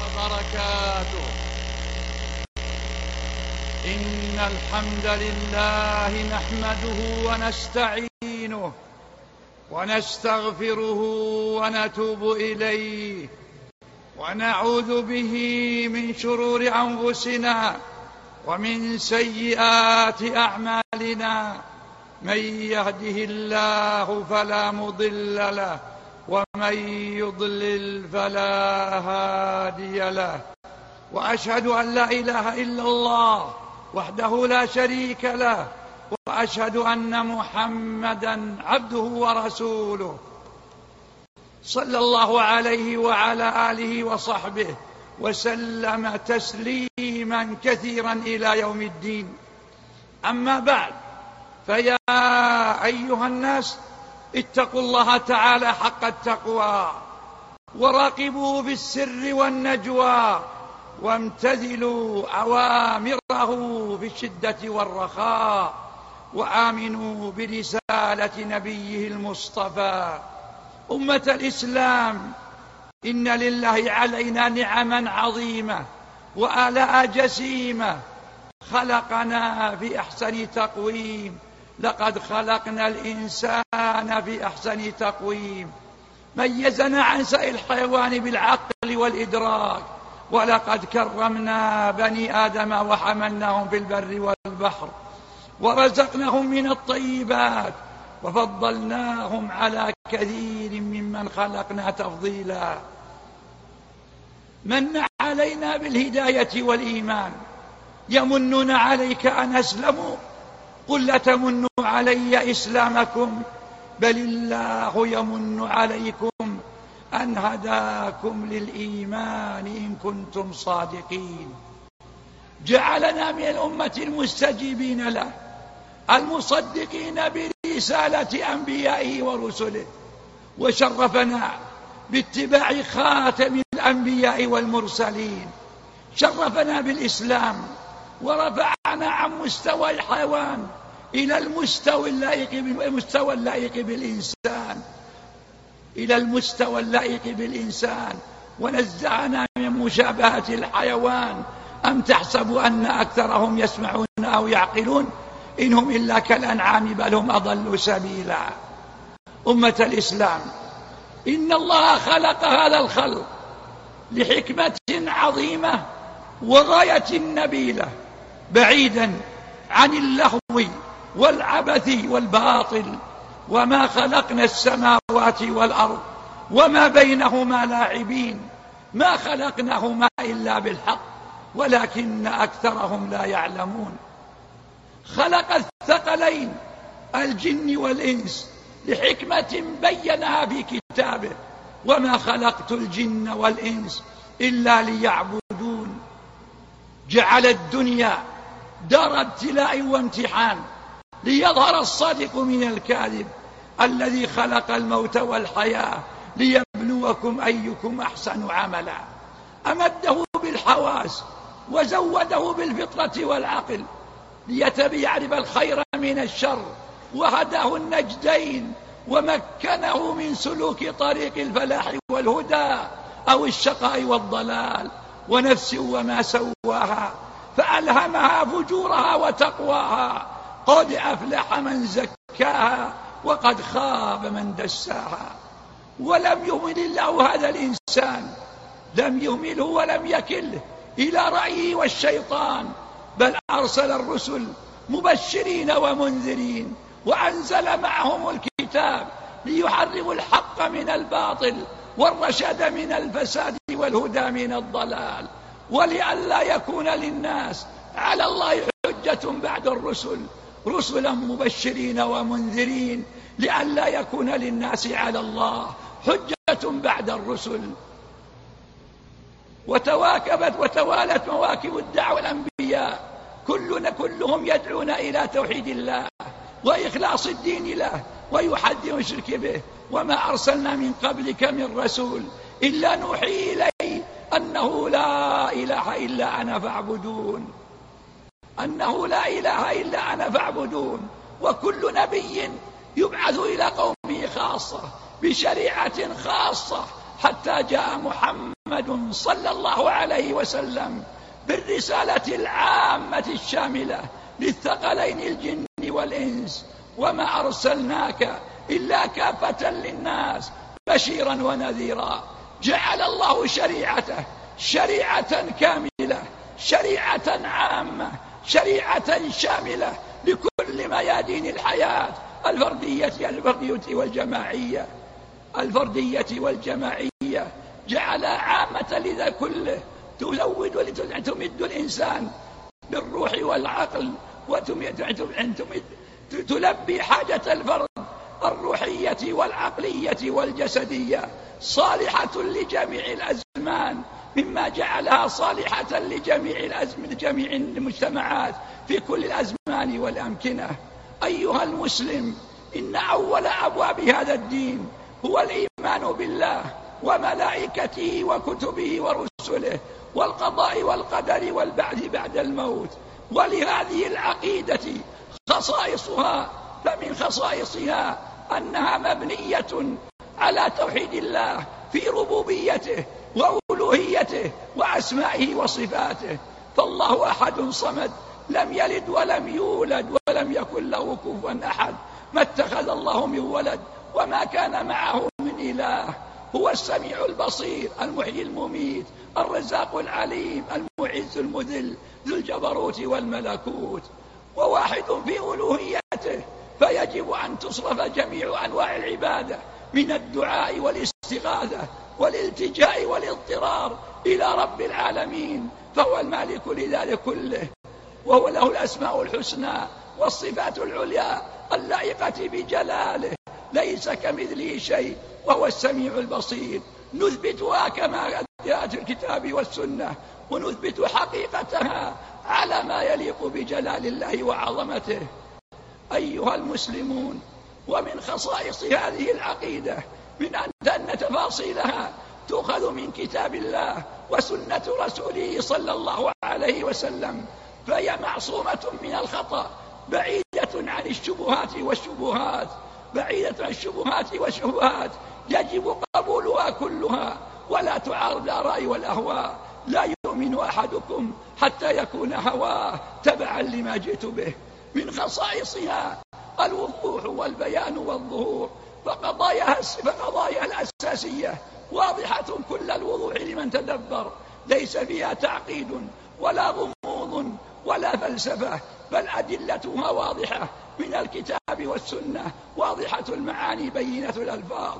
وبركاته. إن الحمد لله نحمده ونستعينه ونستغفره ونتوب إليه ونعوذ به من شرور أنفسنا ومن سيئات أعمالنا. من يهده الله فلا مضل له ومن يضلل فلا هادي له وأشهد أن لا إله إلا الله وحده لا شريك له وأشهد أن محمدا عبده ورسوله صلى الله عليه وعلى آله وصحبه وسلم تسليما كثيرا إلى يوم الدين. أما بعد فيا أيها الناس اتقوا الله تعالى حق التقوى وراقبوه بالسر والنجوى وامتثلوا أوامره بالشدة والرخاء وآمنوا برسالة نبيه المصطفى. أمة الإسلام إن لله علينا نعما عظيمة وآلاء جسيمة خلقنا في أحسن تقويم. لقد خلقنا الإنسان في أحسن تقويم. ميزنا عن سائر الحيوان بالعقل والإدراك. ولقد كرمنا بني آدم وحملناهم في البر والبحر. ورزقناهم من الطيبات. وفضلناهم على كثير ممن خلقنا تفضيلا. من علينا بالهداية والإيمان. يمنون عليك أن أسلموا. قل أتمنوا علي إسلامكم بل الله يمن عليكم أن هداكم للإيمان إن كنتم صادقين. جعلنا من الأمة المستجيبين له المصدقين برسالة أنبيائه ورسله وشرفنا باتباع خاتم الأنبياء والمرسلين. شرفنا بالإسلام ورفعنا عن مستوى الحيوان إلى المستوى اللائق بالمستوى اللائق بالإنسان. إلى المستوى اللائق بالإنسان. ونزعنا من مشابهة الحيوان. أم تحسب أن أكثرهم يسمعون أو يعقلون؟ إنهم إلا كالأنعام بل هم أضلوا سبيلا. أمة الإسلام إن الله خلق هذا الخلق لحكمة عظيمة وغاية نبيلة. بعيدا عن اللهو والعبث والباطل وما خلقنا السماوات والأرض وما بينهما لاعبين ما خلقناهما إلا بالحق ولكن أكثرهم لا يعلمون. خلق الثقلين الجن والإنس لحكمة بينها في كتابه وما خلقت الجن والإنس إلا ليعبدون. جعل الدنيا دار ابتلاء وامتحان ليظهر الصادق من الكاذب الذي خلق الموت والحياة ليبلوكم أيكم أحسن عملا. أمده بالحواس وزوده بالفطرة والعقل ليتبيعرف الخير من الشر وهداه النجدين ومكنه من سلوك طريق الفلاح والهدى أو الشقاء والضلال ونفس وما سواها فألهمها فجورها وتقواها. قد أفلح من زكاها وقد خاب من دساها. ولم يهمل الله هذا الإنسان. لم يهمله ولم يكله إلى رأيه والشيطان. بل أرسل الرسل مبشرين ومنذرين وأنزل معهم الكتاب ليحرموا الحق من الباطل والرشد من الفساد والهدى من الضلال. ولئلا يكون للناس على الله حجة بعد الرسل. رسلا مبشرين ومنذرين. لئلا يكون للناس على الله حجة بعد الرسل. وتواكبت وتوالت مواكب الدعوة الأنبياء. كلنا كلهم يدعون إلى توحيد الله وإخلاص الدين له ويحد الشرك به. وما أرسلنا من قبلك من رسول إلا نوحي إليه أنه لا إله إلا أنا فاعبدون. أنه لا إله إلا أنا فاعبدون. وكل نبي يبعث إلى قومه خاصة بشريعة خاصة حتى جاء محمد صلى الله عليه وسلم بالرسالة العامة الشاملة للثقلين الجن والإنس. وما أرسلناك إلا كافة للناس بشيرا ونذيرا. جعل الله شريعته شريعة كاملة شريعة عامة شريعة شاملة لكل ميادين الحياة الفردية الفردية والجماعية. الفردية والجماعية. جعل عامة لذا كله. تزود وتمد الإنسان بالروح والعقل وتمد تلبي حاجة الفرد الروحية والعقلية والجسدية صالحة لجميع الأزمان مما جعلها صالحة لجميع الأزم لجميع المجتمعات في كل الأزمان والأمكنة. أيها المسلم إن أول أبواب هذا الدين هو الإيمان بالله وملائكته وكتبه ورسله والقضاء والقدر والبعث بعد الموت. ولهذه العقيدة خصائصها فمن خصائصها أنها مبنية على توحيد الله في ربوبيته وألوهيته وأسمائه وصفاته. فالله أحد صمد لم يلد ولم يولد ولم يكن له كفوا أحد. ما اتخذ الله من ولد وما كان معه من إله. هو السميع البصير المحيي المميت الرزاق العليم المعز المذل ذو الجبروت والملكوت. وواحد في ألوهيته. فيجب أن تصرف جميع أنواع العبادة من الدعاء والاستغاثة والالتجاء والاضطرار إلى رب العالمين فهو المالك لذلك كله وهو له الأسماء الحسنى والصفات العليا اللائقة بجلاله ليس كمثله شيء وهو السميع البصير. نثبتها كما جاءت الكتاب والسنة ونثبت حقيقتها على ما يليق بجلال الله وعظمته. أيها المسلمون ومن خصائص هذه العقيدة من أن تفاصيلها تؤخذ من كتاب الله وسنة رسوله صلى الله عليه وسلم فهي معصومة من الخطأ بعيدة عن الشبهات والشبهات بعيدة عن الشبهات والشبهات يجب قبولها كلها ولا تعارض الآراء والأهواء لا يؤمن أحدكم حتى يكون هواه تبعا لما جئت به. من خصائصها الوضوح والبيان والظهور فقضاياها فقضايا الأساسية واضحة كل الوضوح لمن تدبر. ليس فيها تعقيد ولا غموض ولا فلسفة بل أدلتها واضحة من الكتاب والسنة واضحة المعاني بينة الألفاظ.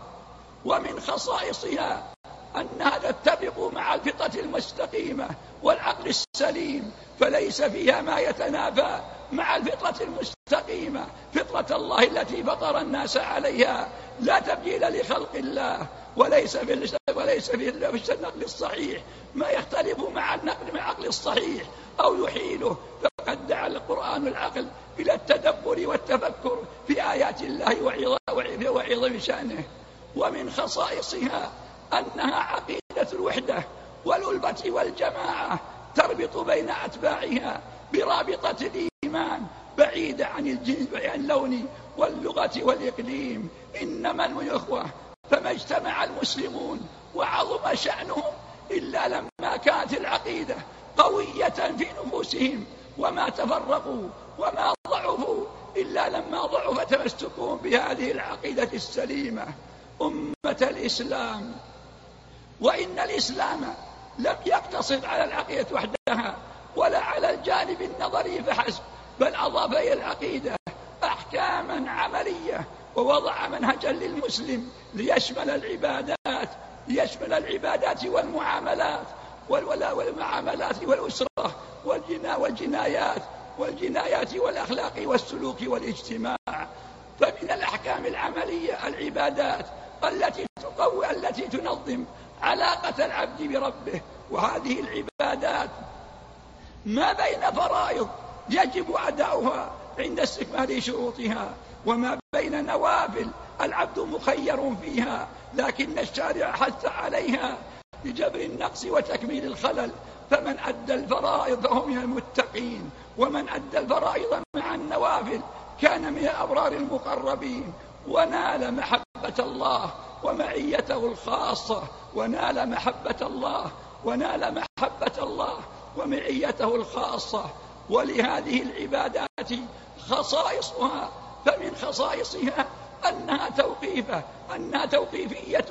ومن خصائصها أنها تتفق مع الفطة المستقيمة والعقل السليم فليس فيها ما يتنافى مع الفطرة المستقيمة فطرة الله التي فطر الناس عليها. لا تبديل لخلق الله وليس في وليس في النقل الصحيح. ما يختلف مع النقل مع عقل الصحيح أو يحيله. فقد دعا القرآن العقل إلى التدبر والتفكر في آيات الله وعظم شأنه. ومن خصائصها أنها عقيدة الوحدة والألبة والجماعة تربط بين أتباعها برابطة دين الإيمان بعيدة عن الجنس واللون واللغة والإقليم. إنما الإخوة فما اجتمع المسلمون وعظم شأنهم إلا لما كانت العقيدة قوية في نفوسهم وما تفرقوا وما ضعفوا إلا لما ضعف تمسكهم بهذه العقيدة السليمة. أمة الإسلام. وإن الإسلام لم يقتصر على العقيدة وحدها ولا على الجانب النظري فحسب بل أضاف إلى العقيدة أحكاما عملية ووضع منهجا للمسلم ليشمل العبادات ليشمل العبادات والمعاملات والولاء والمعاملات والأسرة والجنا والجنايات والجنايات والأخلاق والسلوك والاجتماع. فمن الأحكام العملية العبادات التي تقوي التي تنظم علاقة العبد بربه. وهذه العبادات ما بين فرائض يجب أداؤها عند استكمال شروطها وما بين نوافل العبد مخير فيها لكن الشارع حث عليها بجبر النقص وتكميل الخلل. فمن أدى الفرائض فهو من المتقين ومن أدى الفرائض مع النوافل كان من أبرار المقربين. ونال محبة الله ومعيته الخاصة ونال محبة الله ونال محبة الله ومعيته الخاصة. ولهذه العبادات خصائصها فمن خصائصها أنها توقيفة أنها توقيفية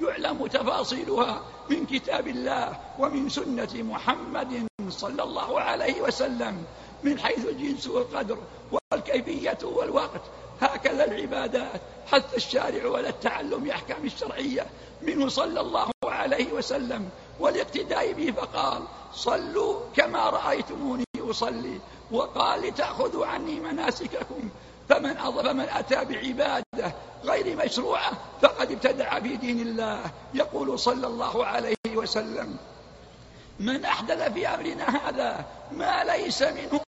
يعلم تفاصيلها من كتاب الله ومن سنة محمد صلى الله عليه وسلم من حيث الجنس والقدر والكيفية والوقت. هكذا العبادات حث الشارع ولا التعلم أحكام الشرعية منه صلى الله عليه وسلم. والاقتداء به فقال صلوا كما رأيتموني أصلي وقال لتأخذوا عني مناسككم فمن فمن أتى بعبادة غير مشروعة فقد ابتدع في دين الله يقول صلى الله عليه وسلم. من أحدث في أمرنا هذا ما ليس منه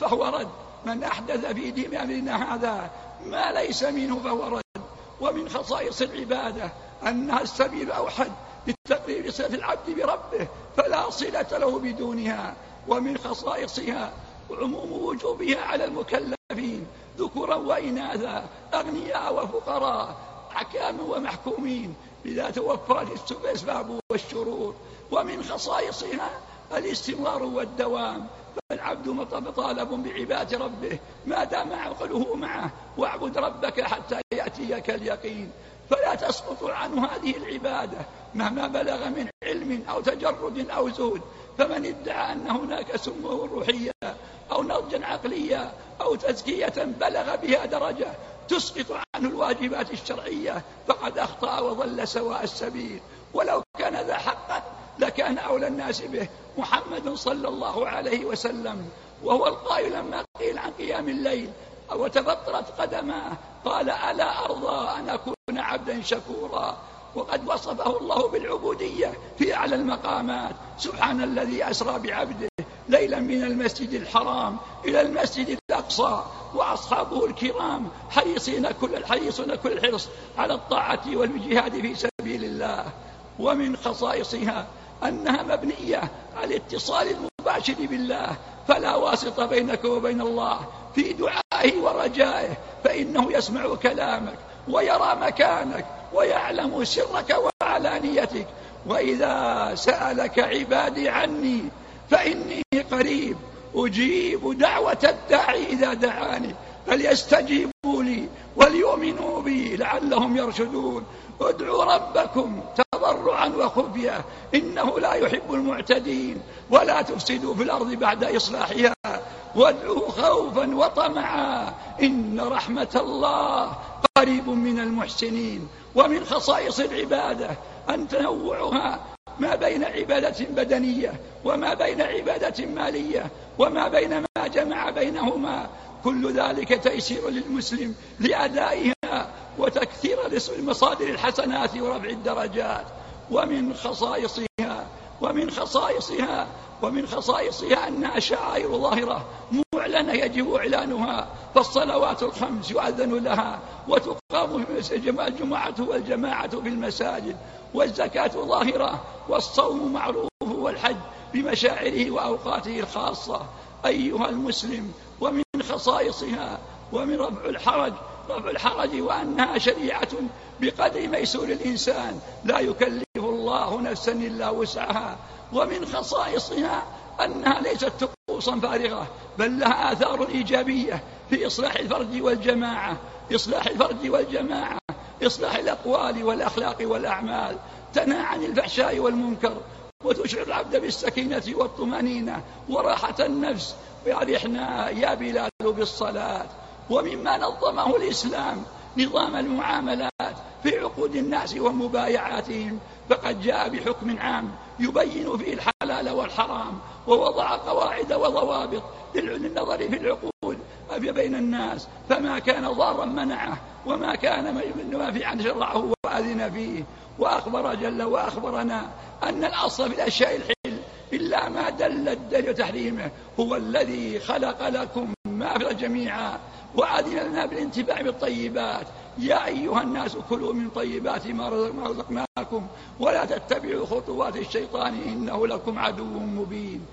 فهو رد. من أحدث في دين أمرنا هذا ما ليس منه فهو رد. ومن خصائص العبادة أنها السبيل أوحد لتقرير صلة العبد بربه فلا صلة له بدونها. ومن خصائصها عموم وجوبها على المكلفين ذكورا وإناثا أغنياء وفقراء حكام ومحكومين إذا توفرت الأسباب والشرور ومن خصائصها الاستمرار والدوام فالعبد مطالب بعباد ربه ما دام عقله معه واعبد ربك حتى يأتيك اليقين. فلا تسقط عنه هذه العبادة مهما بلغ من علم أو تجرد أو زهد. فمن ادعى أن هناك سمه روحية أو نضجا عقلية أو تزكية بلغ بها درجة تسقط عنه الواجبات الشرعية فقد أخطأ وضل سواء السبيل. ولو كان ذا حقا لكان أولى الناس به. محمد صلى الله عليه وسلم وهو القائل لما قيل عن قيام الليل وتبطرت قدماه قال ألا أرضى أن أكون عبدا شكورا. وقد وصفه الله بالعبودية في أعلى المقامات. سبحان الذي أسرى بعبده ليلا من المسجد الحرام إلى المسجد الأقصى. وأصحابه الكرام حريصين كل حريصون كل الحرص على الطاعة والجهاد في سبيل الله. ومن خصائصها أنها مبنية على الاتصال المباشر بالله. فلا واسطة بينك وبين الله. في دعائه ورجائه فإنه يسمع كلامك ويرى مكانك ويعلم سرك وعلانيتك. وإذا سألك عبادي عني فإني قريب أجيب دعوة الداعي إذا دعاني. فليستجيبوا لي وليؤمنوا بي لعلهم يرشدون. ادعوا ربكم تضرعا وخفيا إنه لا يحب المعتدين. ولا تفسدوا في الأرض بعد إصلاحها. وادعوا خوفا وطمعا. إن رحمة الله قريب من المحسنين. ومن خصائص العبادة أن تنوعها ما بين عبادة بدنية وما بين عبادة مالية وما بين ما جمع بينهما. كل ذلك تيسير للمسلم لأدائها وتكثير المصادر الحسنات ورفع الدرجات. ومن خصائصها ومن خصائصها ومن خصائصها أن شعائر ظاهرة معلنة يجب إعلانها فالصلوات الخمس يؤذن لها وتقام الجماعة والجماعة في المساجد والزكاة ظاهرة والصوم معروف والحج بمشاعره وأوقاته الخاصة. أيها المسلم ومن خصائصها ومن رفع الحرج رفع الحرج وأنها شريعة بقدر ميسور الإنسان لا يكلف الله نفسا إلا وسعها. ومن خصائصها أنها ليست طقوسا فارغة بل لها آثار إيجابية في إصلاح الفرد والجماعة إصلاح الفرد والجماعة إصلاح الأقوال والأخلاق والأعمال تنهى عن الفحشاء والمنكر وتشعر العبد بالسكينة والطمأنينة وراحة النفس ويريحنا يا بلال بالصلاة. ومما نظمه الإسلام نظام المعاملات في عقود الناس ومبايعاتهم فقد جاء بحكم عام يبين فيه الحلال والحرام ووضع قواعد وضوابط للنظر في العقول. أبي بين الناس فما كان ضارا منعه وما كان نافعا شرعه وأذن فيه. وأخبر جل وأخبرنا أن الأصل في الأشياء الحل إلا ما دل الدليل تحريمه هو الذي خلق لكم ما في جميعا وأذن لنا بالانتفاع بالطيبات. يا أيها الناس كلوا من طيبات ما رزقناكم ولا تتبعوا خطوات الشيطان إنه لكم عدو مبين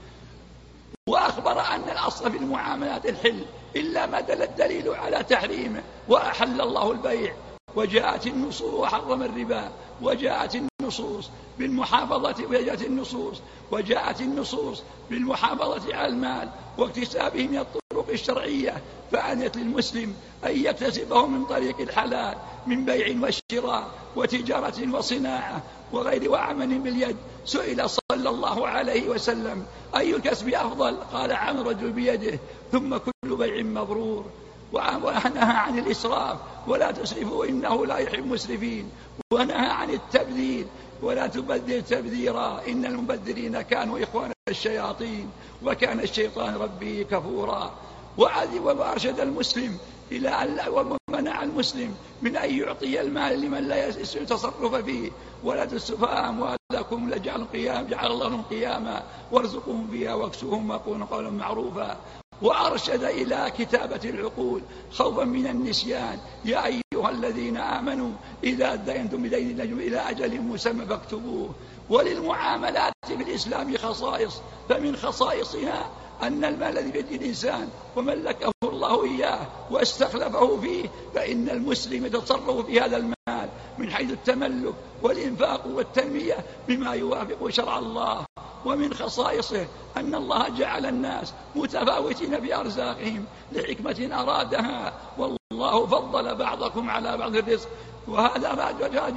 وأخبر أن الأصل في المعاملات الحل إلا ما دل الدليل على تحريمه وأحل الله البيع وجاءت النصوص وحرم الربا وجاءت النصوص بالمحافظة وجاءت النصوص وجاءت النصوص بالمحافظة على المال واكتسابه من الطرق الشرعية فأنت للمسلم أن يكتسبه من طريق الحلال من بيع وشراء وتجارة وصناعة وغير وعمل باليد. سئل صلى الله عليه وسلم أي الكسب أفضل؟ قال عمل رجل بيده ثم كل بيع مبرور. ونهى عن الإسراف ولا تسرفوا إنه لا يحب المسرفين. ونهى عن التبذير ولا تبذر تبذيرا. إن المبذرين كانوا إخوان الشياطين وكان الشيطان ربي كفورا. وأرشد المسلم إلى أن لا ومنع المسلم من أن يعطي المال لمن لا يتصرف فيه. ولا تسفى أموالكم لجعل قيام جعل الله لهم قياما وارزقهم فيها واكسوهم وقولوا قولا معروفا. وأرشد إلى كتابة العقول خوفا من النسيان. يا أيها الذين آمنوا إذا دينتم بدين إلى أجل مسمى فاكتبوه. وللمعاملات في الإسلام خصائص. فمن خصائصها أن المال الذي بيد الإنسان وملكه الله إياه واستخلفه فيه فإن المسلم يتصرف في هذا المال من حيث التملك والإنفاق والتنمية بما يوافق شرع الله. ومن خصائصه أن الله جعل الناس متفاوتين في أرزاقهم لحكمة أرادها. والله فضل بعضكم على بعض الرزق وهذا راجع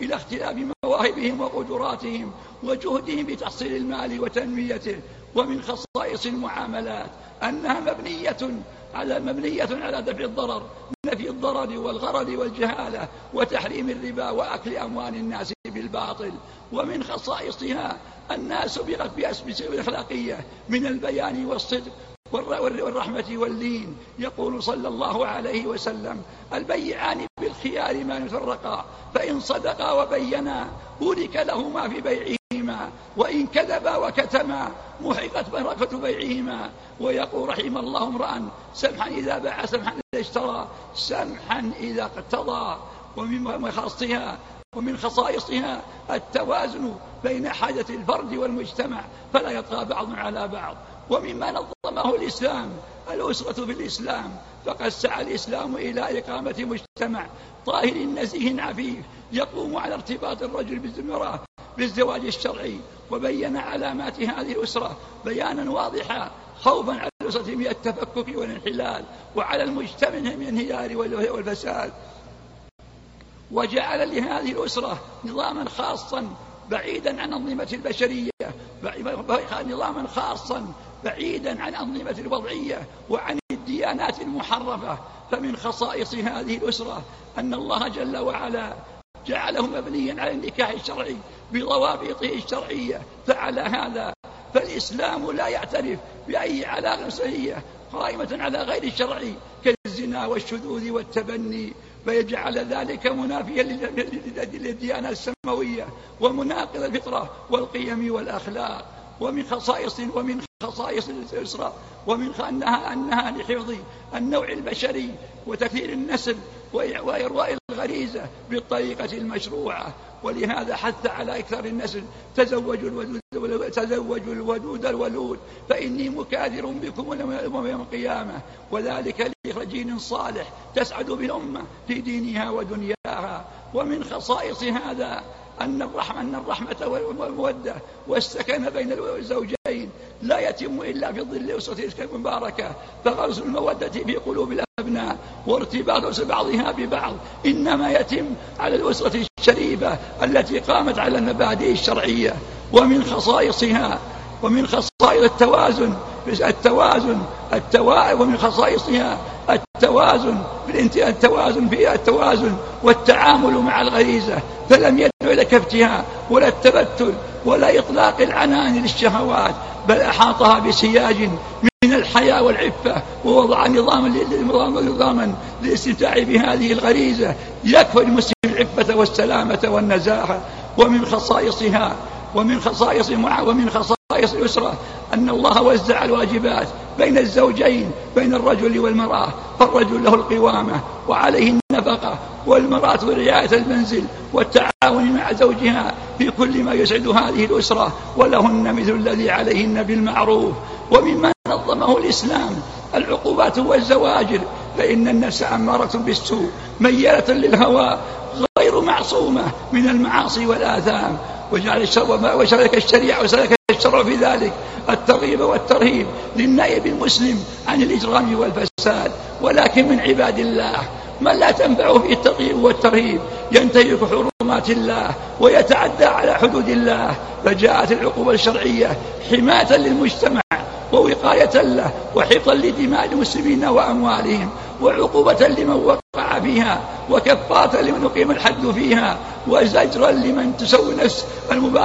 إلى اختلاف مواهبهم وقدراتهم وجهدهم بتحصيل المال وتنميته. ومن خصائص المعاملات أنها مبنية على مبنية على دفع الضرر نفي الضرر والغرر والجهالة وتحريم الربا وأكل أموال الناس بالباطل. ومن خصائصها أنها سبقت بأسباب أخلاقية من البيان والصدق والرحمة واللين يقول صلى الله عليه وسلم البيعان بالخيار ما يفرقا فإن صدقا وبينا بورك لهما في بيعه. وإن كذبا وكتما محقت بركة بيعهما. ويقول رحم الله امرأ سمحا إذا باع سمحا إذا اشترى سمحا إذا اقتضى. ومن خاصها ومن خصائصها التوازن بين حاجة الفرد والمجتمع فلا يطغى بعض على بعض. ومما نظمه الإسلام الأسرة بالإسلام فقد سعى الإسلام إلى إقامة مجتمع طاهر نزيه عفيف. يقوم على ارتباط الرجل بالمرأة بالزواج الشرعي وبين علامات هذه الأسرة بيانا واضحا خوفا على الأسرة من التفكك والانحلال وعلى المجتمع من الانهيار والفساد. وجعل لهذه الأسرة نظاما خاصا بعيدا عن أنظمة البشرية نظاما خاصا بعيدا عن أنظمة الوضعية وعن الديانات المحرفة. فمن خصائص هذه الأسرة أن الله جل وعلا جعله مبنيا على النكاح الشرعي بضوابطه الشرعية. فعلى هذا فالإسلام لا يعترف بأي علاقة سرية قائمة على غير الشرعي كالزنا والشذوذ والتبني. فيجعل ذلك منافيا للديانة السماوية ومناقض الفطرة والقيم والأخلاق. ومن خصائص ومن خصائص الأسرة ومن أنها, أنها لحفظ النوع البشري وتكثير النسل وإرواء الغريزة بالطريقة المشروعة. ولهذا حث على أكثر النسل تزوجوا الودود, تزوجوا الودود الولود فإني مكاثر بكم يوم القيامة. وذلك لإخراج جيل صالح تسعد بالأمة في دينها ودنياها. ومن خصائص هذا أن الرحمة, أن الرحمة والمودة والسكن بين الزوجين لا يتم إلا في ظل أسرة تلك المباركة فغرس المودة في قلوب الأبناء وارتباط بعضها ببعض إنما يتم على الأسرة الشريفة التي قامت على المبادئ الشرعية ومن خصائصها ومن خصائص التوازن التوازن التوائب ومن خصائصها التوازن التوازن في التوازن والتعامل مع الغريزة. فلم يدعو إلى افتهاء ولا التبتل ولا إطلاق العنان للشهوات بل أحاطها بسياج من الحياة والعفة ووضع نظاما نظاما للاستمتاع بهذه الغريزة. يكفي المسلم العفة والسلامة والنزاهة ومن خصائصها ومن خصائص ومن خصائص الأسرة أن الله وزع الواجبات بين الزوجين بين الرجل والمرأة فالرجل له القوامة وعليه النفقة والمرأة رعاية المنزل والتعاون مع زوجها في كل ما يسعد هذه الأسرة ولهن مثل الذي عليهن بالمعروف. ومما نظمه الإسلام العقوبات والزواجر فإن النفس أمارة بالسوء ميالة للهوى غير معصومة من المعاصي والآثام. واجعل وسلك الشريعة وسلك الشرع في ذلك. الترغيب والترهيب للنائب المسلم عن الإجرام والفساد. ولكن من عباد الله من لا تنفعه في الترغيب والترهيب ينتهك حرمات الله ويتعدى على حدود الله. فجاءت العقوبة الشرعية حماة للمجتمع ووقاية له وحفظا لدماء المسلمين وأموالهم. وعقوبة لمن وقع فيها وكفارة لمن أقيم الحد فيها وزجرا لمن تسوي نفس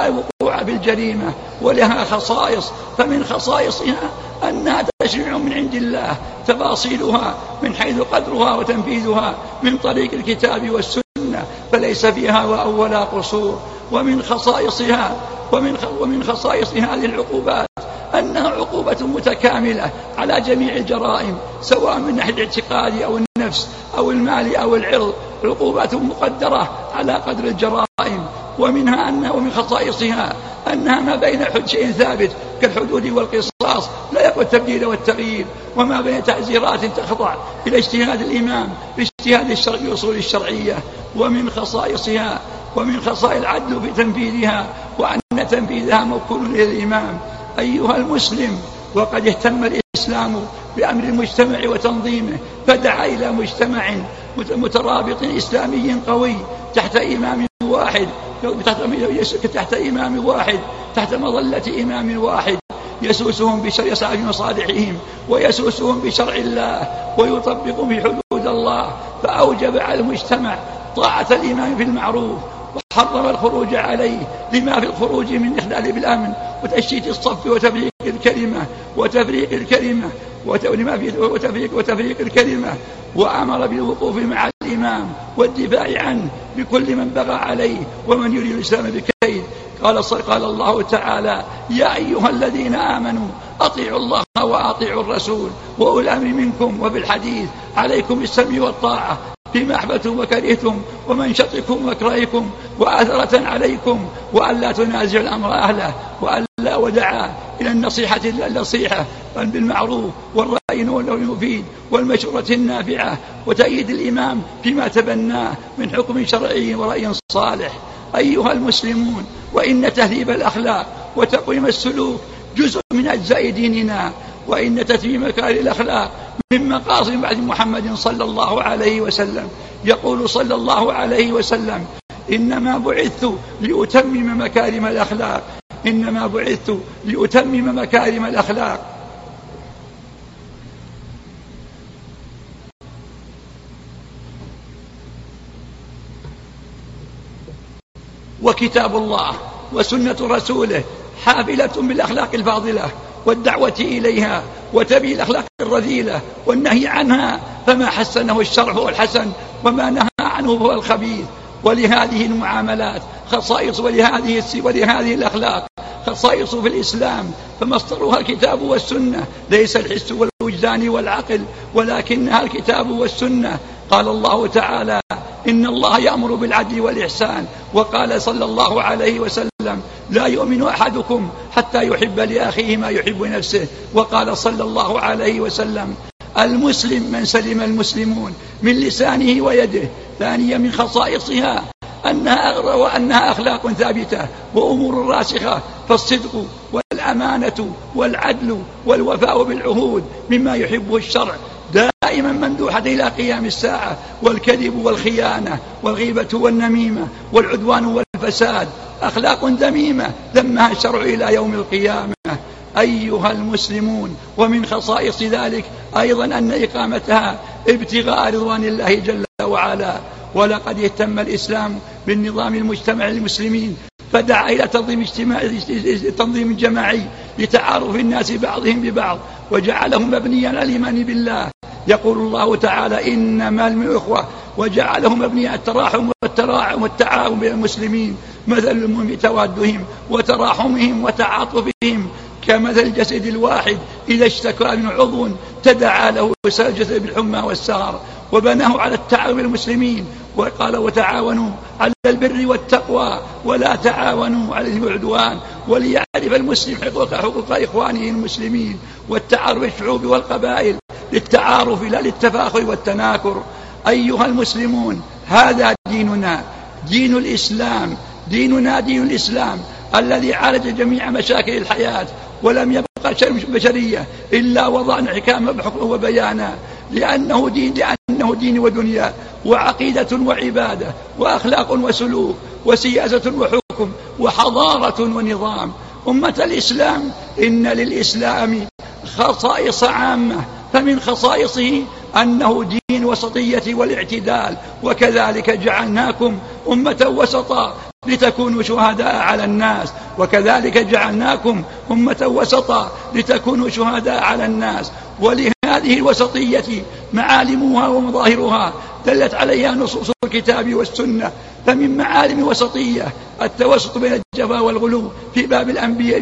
وقوع بالجريمة ولها خصائص فمن خصائصها أنها تشريع من عند الله تفاصيلها من حيث قدرها وتنفيذها من طريق الكتاب والسنة فليس فيها وأولا قصور ومن خصائصها ومن ومن خصائص هذه العقوبات أنها عقوبة متكاملة على جميع الجرائم سواء من ناحية الاعتقاد أو النفس أو المال أو العرض. عقوبات مقدرة على قدر الجرائم ومنها أنها ومن خصائصها أنها ما بين شيء ثابت كالحدود والقصاص لا يقوى التبديل والتغيير وما بين تعزيرات تخضع إلى اجتهاد الإمام باجتهاد الشرع بأصول الشرعية. ومن خصائصها ومن خصائص العدل في تنفيذها وأن تنفيذها موكول إلى الإمام. أيها المسلم وقد اهتم الإسلام بأمر المجتمع وتنظيمه فدعا إلى مجتمع مترابط إسلامي قوي تحت إمام واحد. تحت إمام واحد تحت مظلة إمام واحد. يسوسهم بشرع مصالحهم ويسوسهم بشرع الله ويطبق في حدود الله. فأوجب على المجتمع طاعة الإمام في المعروف حرم الخروج عليه لما في الخروج من إخلال بالأمن وتشتيت الصف وتفريق الكلمة وتفريق الكلمة وتفريق, وتفريق الكلمة وأمر بالوقوف مع الإمام والدفاع عنه بكل من بغى عليه ومن يريد الإسلام بكيد. قال قال الله تعالى يا أيها الذين آمنوا أطيعوا الله وأطيعوا الرسول وأولى منكم وبالحديث عليكم السمع والطاعة فيما أحببتم وكرهتم ومنشطكم وكرهكم وآثرة عليكم وألا تنازع الأمر أهله وألا ودعا إلى النصيحة إلا النصيحة بالمعروف والرأي نوله المفيد والمشورة النافعة وتأييد الإمام فيما تبناه من حكم شرعي ورأي صالح. أيها المسلمون وإن تهذيب الأخلاق وتقويم السلوك جزء من أجزاء ديننا وإن تتميم مكارم الأخلاق من مقاصد بعد محمد صلى الله عليه وسلم يقول صلى الله عليه وسلم إنما بعثت لأتمم مكارم الأخلاق إنما بعثت لأتمم مكارم الأخلاق وكتاب الله وسنة رسوله حافلة بالأخلاق الفاضلة والدعوة إليها وتبي الأخلاق الرذيلة والنهي عنها فما حسنه الشرع هو الحسن وما نهى عنه هو الخبيث ولهذه المعاملات خصائص ولهذه ولهذه الأخلاق خصائص في الإسلام فمصدرها الكتاب والسنة ليس الحس والوجدان والعقل ولكنها الكتاب والسنة قال الله تعالى إن الله يأمر بالعدل والإحسان وقال صلى الله عليه وسلم لا يؤمن أحدكم حتى يحب لأخيه ما يحب نفسه وقال صلى الله عليه وسلم المسلم من سلم المسلمون من لسانه ويده ثانية من خصائصها أنها, وأنها أخلاق ثابتة وأمور راسخة فالصدق والأمانة والعدل والوفاء بالعهود مما يحبه الشرع دائما ممدوحة إلى قيام الساعة والكذب والخيانة والغيبة والنميمة والعدوان والفساد أخلاق ذميمة ذمها الشرع إلى يوم القيامة. أيها المسلمون ومن خصائص ذلك أيضا أن إقامتها ابتغاء رضوان الله جل وعلا. ولقد اهتم الإسلام بالنظام المجتمع المسلمين فدعا إلى تنظيم, اجتماع تنظيم جماعي لتعارف الناس بعضهم ببعض. وجعله مبنيا على الإيمان بالله. يقول الله تعالى إنما المؤمنون إخوة وجعله مبنيا على التراحم والتراحم والتعاون بين المسلمين. مثل المؤمن توادهم وتراحمهم وتعاطفهم. كمثل الجسد الواحد إذا اشتكى من عضو تدعى له جسد بالحمى والسهر. وبناه على التعاون المسلمين وقال وتعاونوا على البر والتقوى ولا تعاونوا على العدوان والعدوان وليعرف المسلم حقوق, حقوق إخوانه المسلمين والتعارف الشعوب والقبائل للتعارف لا للتفاخر والتناكر. أيها المسلمون هذا ديننا دين الإسلام ديننا دين الإسلام الذي عالج جميع مشاكل الحياة ولم يبقى شيء بشرية إلا وضعنا حكاما وبيانه لأنه دين لأنه دين ودنيا وعقيدة وعبادة وأخلاق وسلوك وسياسة وحكم وحضارة ونظام. أمة الإسلام إن للإسلام خصائص عامة. فمن خصائصه أنه دين وسطية والاعتدال. وكذلك جعلناكم أمة وسطا لتكونوا شهداء على الناس. وكذلك جعلناكم أمة وسطا لتكونوا شهداء على الناس. وله هذه الوسطية معالمها ومظاهرها دلت عليها نصوص الكتاب والسنة فمن معالم وسطية التوسط بين الجفا والغلو في باب الأنبياء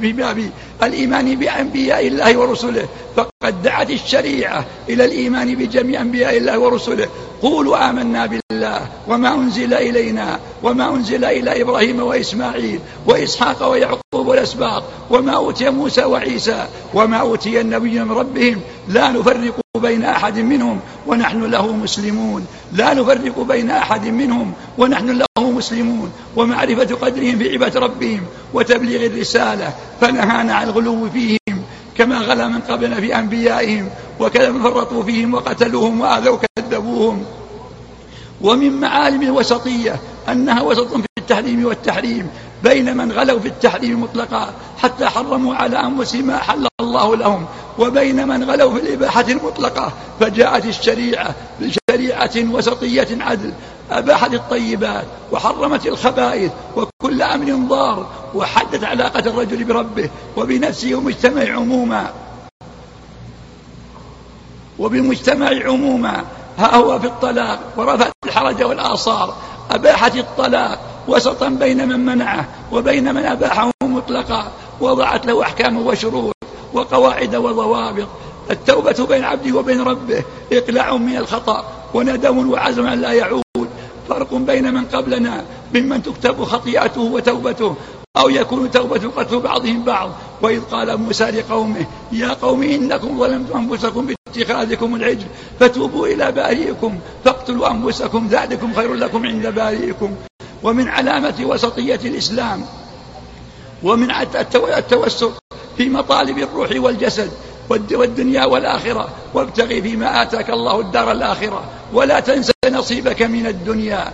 في باب الإيمان بأنبياء الله ورسله. فقد دعت الشريعة إلى الإيمان بجميع أنبياء الله ورسله. قولوا آمنا بالله وما أنزل إلينا وما أنزل إلى إبراهيم وإسماعيل وإسحاق ويعقوب والأسباط وما أوتي موسى وعيسى وما أوتي النبي من ربهم. لا نفرق بين أحد منهم ونحن له مسلمون. لا نفرق بين أحد منهم ونحن له مسلمون. ومعرفة قدر في بعبة ربهم وتبليغ الرسالة فنهانا عن الغلو فيهم كما غلا من قبلنا في أنبيائهم وكذا من فرطوا فيهم وقتلوهم وآذوا كذبوهم ومن معالم الوسطية أنها وسط في التحريم والتحريم بين من غلوا في التحريم مطلقا حتى حرموا على أنفسهم ما حل الله لهم وبين من غلوا في الإباحة المطلقة فجاءت الشريعة بشريعة وسطية عدل أباحت الطيبات وحرمت الخبائث وكل أمن ضار وحدت علاقة الرجل بربه وبنفسه ومجتمع عموما. وبمجتمع عموما. ها هو في الطلاق ورفعت الحرج والآصار. أباحت الطلاق وسطا بين من منعه وبين من أباحه مطلقا. وضعت له أحكام وشروط وقواعد وضوابط. التوبة بين عبده وبين ربه إقلاع من الخطأ وندم وعزم أن لا يعود. فرق بين من قبلنا ممن تكتب خطيئته وتوبته أو يكون توبة قتل بعضهم بعض. وإذ قال موسى لقومه يا قوم إنكم ظلمتم أنفسكم باتخاذكم العجل فتوبوا إلى بارئكم فاقتلوا أنفسكم ذلكم خير لكم عند بارئكم. ومن علامة وسطية الإسلام ومن التوسط في مطالب الروح والجسد والدنيا والآخرة. وابتغي فيما آتاك الله الدار الآخرة. ولا تنسى نصيبك من الدنيا.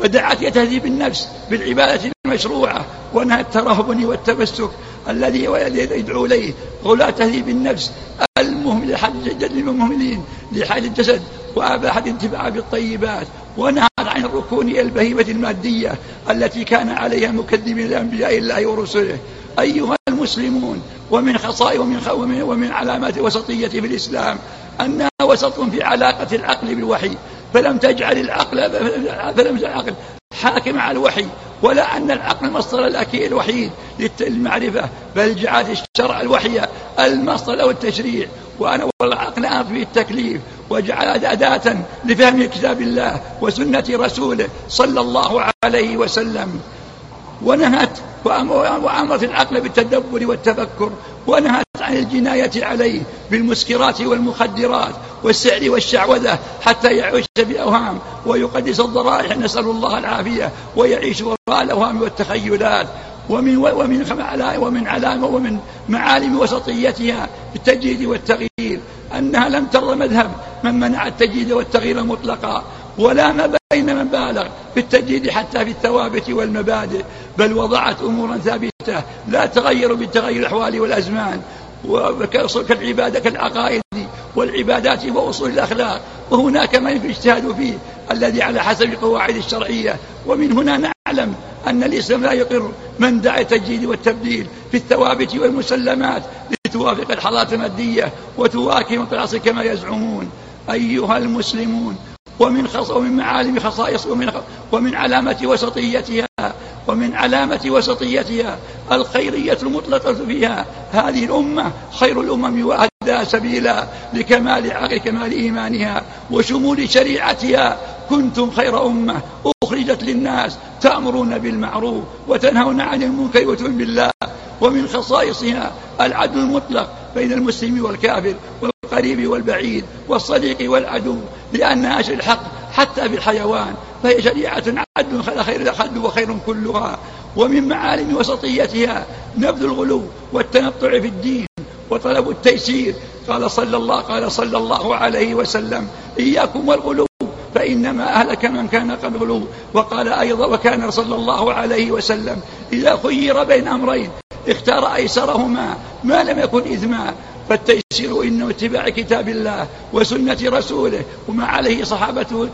ودعتك تهذيب النفس بالعبادة المشروعة وانها الترهبن والتمسك الذي يدعو إليه. غلا تهذيب النفس المهم لحال الجسد للمهملين لحال الجسد وأباح الانتفاع بالطيبات. ونهى عن الركون إلى البهيمة المادية التي كان عليها مكذبين الأنبياء الله ورسله. أيها المسلمون ومن خصائص ومن, ومن علامات وسطية في الإسلام أنها وسط في علاقة العقل بالوحي فلم تجعل العقل فلم تجعل العقل حاكم على الوحي ولا أن العقل مصدر الأكيد الوحيد للمعرفة بل جعل الشرع الوحي المصدر له التشريع. وأنا والعقل أن في التكليف وجعل أداة لفهم كتاب الله وسنة رسوله صلى الله عليه وسلم. ونهت وأمرت العقل بالتدبر والتفكر ونهت عن الجناية عليه بالمسكرات والمخدرات والسعر والشعوذة حتى يعيش بأوهام ويقدس الضرائح نسأل الله العافية ويعيش وراء الأوهام والتخيلات. ومن ومن ومن علامة ومن معالم وسطيتها التجديد والتغيير. أنها لم تر مذهب من منع التجديد والتغيير مطلقا ولا ما بين من بالغ في التجديد حتى في الثوابت والمبادئ. بل وضعت أمورا ثابتة. لا تغير بتغير الأحوال والأزمان. كالعبادة كالعقائد والعبادات وأصول الأخلاق. وهناك من يجتهد فيه الذي على حسب القواعد الشرعية. ومن هنا نعلم أن الإسلام لا يقر من دعا التجديد والتبديل في الثوابت والمسلمات لتوافق الحالات المادية وتواكب العصر كما يزعمون. أيها المسلمون ومن خص ومن معالم خصائص ومن ومن علامة وسطيتها ومن علامة وسطيتها الخيرية المطلقة فيها هذه الأمة خير الأمم وأهدى سبيلا لكمال كمال إيمانها وشمول شريعتها. كنتم خير أمة أخرجت للناس تأمرون بالمعروف وتنهون عن المنكر وتؤمن بالله. ومن خصائصها العدل المطلق بين المسلم والكافر والقريب والبعيد والصديق والعدو لأن أجل الحق حتى بالحيوان فهي شريعة عدل خير خد وخير كلها. ومن معالم وسطيتها نبذ الغلو والتنطع في الدين وطلب التيسير. قال صلى الله قال صلى الله عليه وسلم إياكم والغلو فإنما أهلك من كان قبله وقال أيضا وكان صلى الله عليه وسلم إذا خير بين أمرين اختار أيسرهما ما لم يكن إثما فالتيسير إنه اتباع كتاب الله وسنة رسوله وما عليه صحابته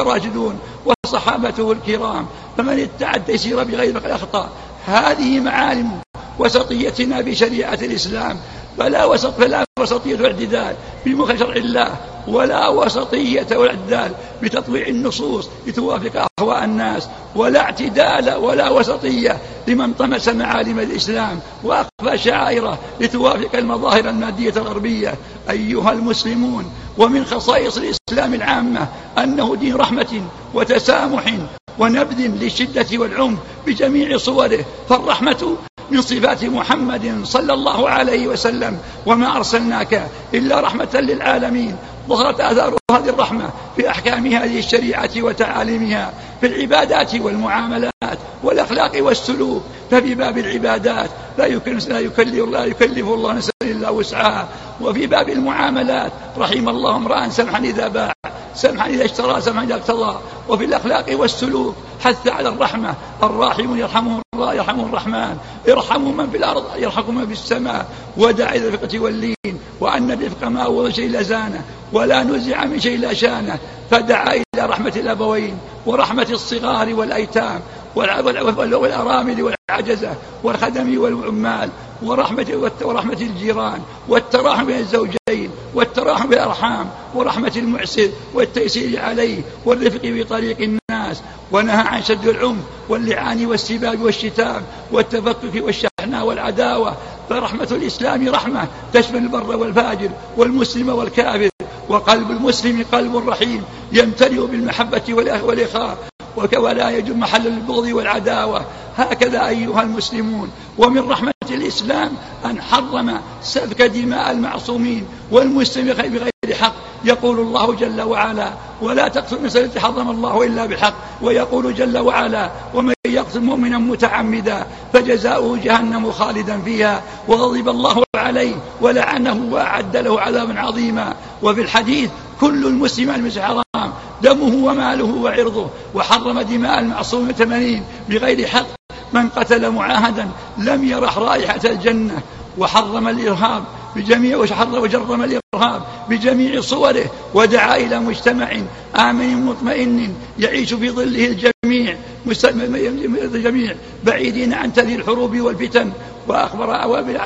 الراجدون وصحابته الكرام. فمن اتعى التيسير بغير الأخطاء هذه معالم وسطيتنا بشريعة الإسلام. فلا وسط فلا وسطية واعتدال بمخرج شرع الله ولا وسطية واعتدال بتطبيع النصوص لتوافق أهواء الناس ولا اعتدال ولا وسطية لمن طمس معالم الإسلام وأخفى شعائره لتوافق المظاهر المادية الغربية. أيها المسلمون ومن خصائص الإسلام العامة أنه دين رحمة وتسامح ونبذ للشدة والعنف بجميع صوره فالرحمة من صفات محمد صلى الله عليه وسلم. وما أرسلناك إلا رحمة للعالمين. ظهرت آثار هذه الرحمة في أحكام هذه الشريعة وتعاليمها. في العبادات والمعاملات والأخلاق والسلوك ففي باب العبادات لا يكلف, لا يكلف الله يكلف الله نسأل إلا وسعها. وفي باب المعاملات رحم الله امرأ سمحا إذا باع سمحا إذا اشترى سمحا إذا اقتضى وفي الأخلاق والسلوك حث على الرحمة. الراحم يرحمه الله يرحمه الرحمن. ارحموا من في الأرض يرحمكم من في السماء. ودع إلى الفقة واللين. وأن الرفق ما هو شيء لزانه ولا نزع من شيء لا شانه. فدعا إلى رحمة الأبوين ورحمة الصغار والأيتام والأرامل والعجزة والخدم والعمال ورحمة, ورحمة الجيران والتراحم بين الزوجين والتراحم بالأرحام ورحمة المعسر والتيسير عليه والرفق بطريق الناس ونهى عن شد العنف واللعان والسباب والشتام والتفكك والشحناء والعداوة فرحمة الإسلام رحمة تشمل البر والفاجر والمسلم والكافر وقلب المسلم قلب رحيم يمتلئ بالمحبة والإخاء. ولا يجب محل البغض والعداوة. هكذا أيها المسلمون. ومن رحمة الإسلام أن حرم سفك دماء المعصومين والمسلم بغير حق. يقول الله جل وعلا ولا تقتل النساء التي حرم الله إلا بحق ويقول جل وعلا ومن يقتل مؤمنا متعمدا فجزاؤه جهنم خالدا فيها. وغضب الله عليه ولعنه وأعد له عذابا عظيما. وفي الحديث كل المسلم المسلم حرام دمه وماله وعرضه وحرم دماء المعصوم ثمانين بغير حق. من قتل معاهدا لم يرح رائحة الجنة وحرم الإرهاب بجميع وحرم وجرم الإرهاب بجميع صوره ودعا إلى مجتمع آمن مطمئن يعيش في ظله الجميع الجميع بعيدين عن تذي الحروب والفتن. وأخبر أوامر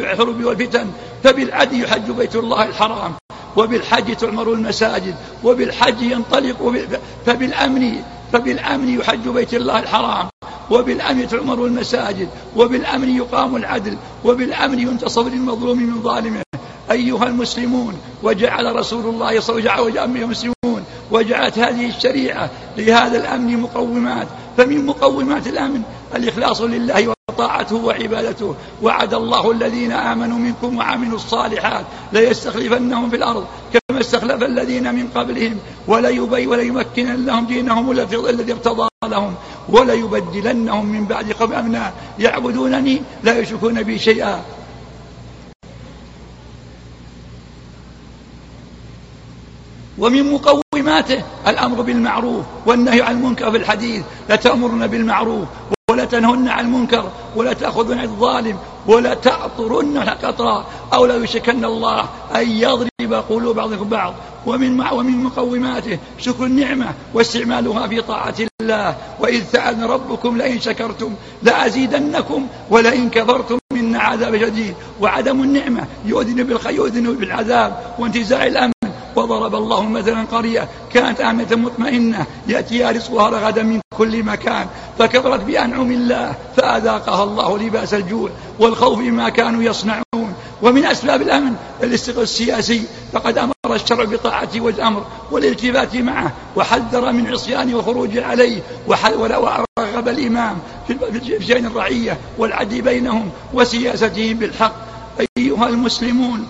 الحروب والفتن. فبالعدل يحج بيت الله الحرام. وبالحج تعمر المساجد وبالحج ينطلق فبالأمن فبالأمن يحج بيت الله الحرام وبالأمن تعمر المساجد وبالأمن يقام العدل وبالأمن ينتصر للمظلوم من ظالمه. أيها المسلمون وجعل رسول الله صلى الله عليه وسلم المسلمون وجعلت هذه الشريعة لهذا الأمن مقومات. فمن مقومات الأمن الإخلاص لله وطاعته وعبادته. وعد الله الذين آمنوا منكم وعملوا الصالحات. ليستخلفنهم في الأرض كما استخلف الذين من قبلهم. وليبي وليمكن لهم دينهم الذي ارتضى لهم. وليبدلنهم من بعد قوم أمنا يعبدونني لا يشركون بي شيئا. ومن مقوماته الأمر بالمعروف والنهي عن المنكر في الحديث لتأمرن بالمعروف ولا تنهن عن المنكر ولا تأخذن عن الظالم ولا تأطرن قطرا أو لا يشكن الله أن يضرب قلوب بعضكم بعض. ومن ومن مقوماته شكر النعمة واستعمالها في طاعة الله. وإذ سألنا ربكم لئن شكرتم لأزيدنكم ولئن كفرتم إن عذاب شديد. وعدم النعمة يؤذن بالخير يؤذن بالعذاب. وانتزاع الأمر وضرب الله مثلا قرية كانت آمنة مطمئنة يأتيها رزقها رغدا من كل مكان فكفرت بأنعم الله فأذاقها الله لباس الجوع والخوف ما كانوا يصنعون. ومن أسباب الأمن الاستقلال السياسي فقد أمر الشرع بطاعته والأمر والالتفات معه وحذر من عصيان وخروج عليه ورغب الإمام في شأن الرعية والعدل بينهم وسياستهم بالحق. أيها المسلمون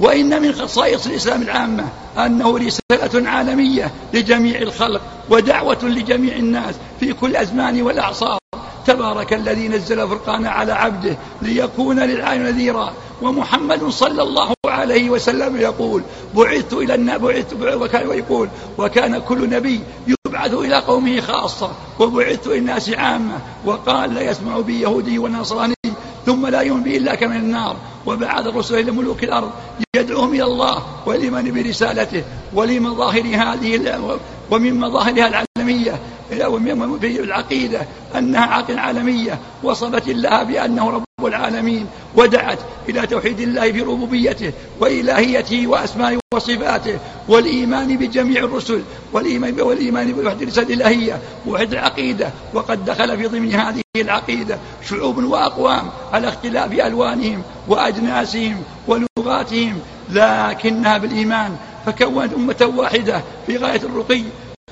وإن من خصائص الإسلام العامة أنه رسالة عالمية لجميع الخلق ودعوة لجميع الناس في كل أزمان والأعصار. تبارك الذي نزل فرقان على عبده ليكون للعالم نذيرا. ومحمد صلى الله عليه وسلم يقول بعثت إلى النبي وكان ويقول وكان كل نبي يبعث إلى قومه خاصة. وبعثت إلى الناس عامة. وقال لا يسمع بي يهودي ونصراني ثم لا يؤمن بي إلا كمن النار. وبعث الرسل إلى ملوك الأرض يدعوهم إلى الله والإيمان برسالته ومن مظاهر هذه ومن مظاهرها العالمية في العقيدة أنها عقل عالمية وصفت الله بأنه رب العالمين ودعت إلى توحيد الله في ربوبيته وإلهيته وأسمائه وصفاته والإيمان بجميع الرسل والإيمان, والإيمان بوحد الرسالة الأهية ووحد العقيدة وقد دخل في ضمن هذه العقيدة شعوب وأقوام على اختلاف ألوانهم وأجناسهم ولغاتهم لكنها بالإيمان فكونت أمة واحدة في غاية الرقي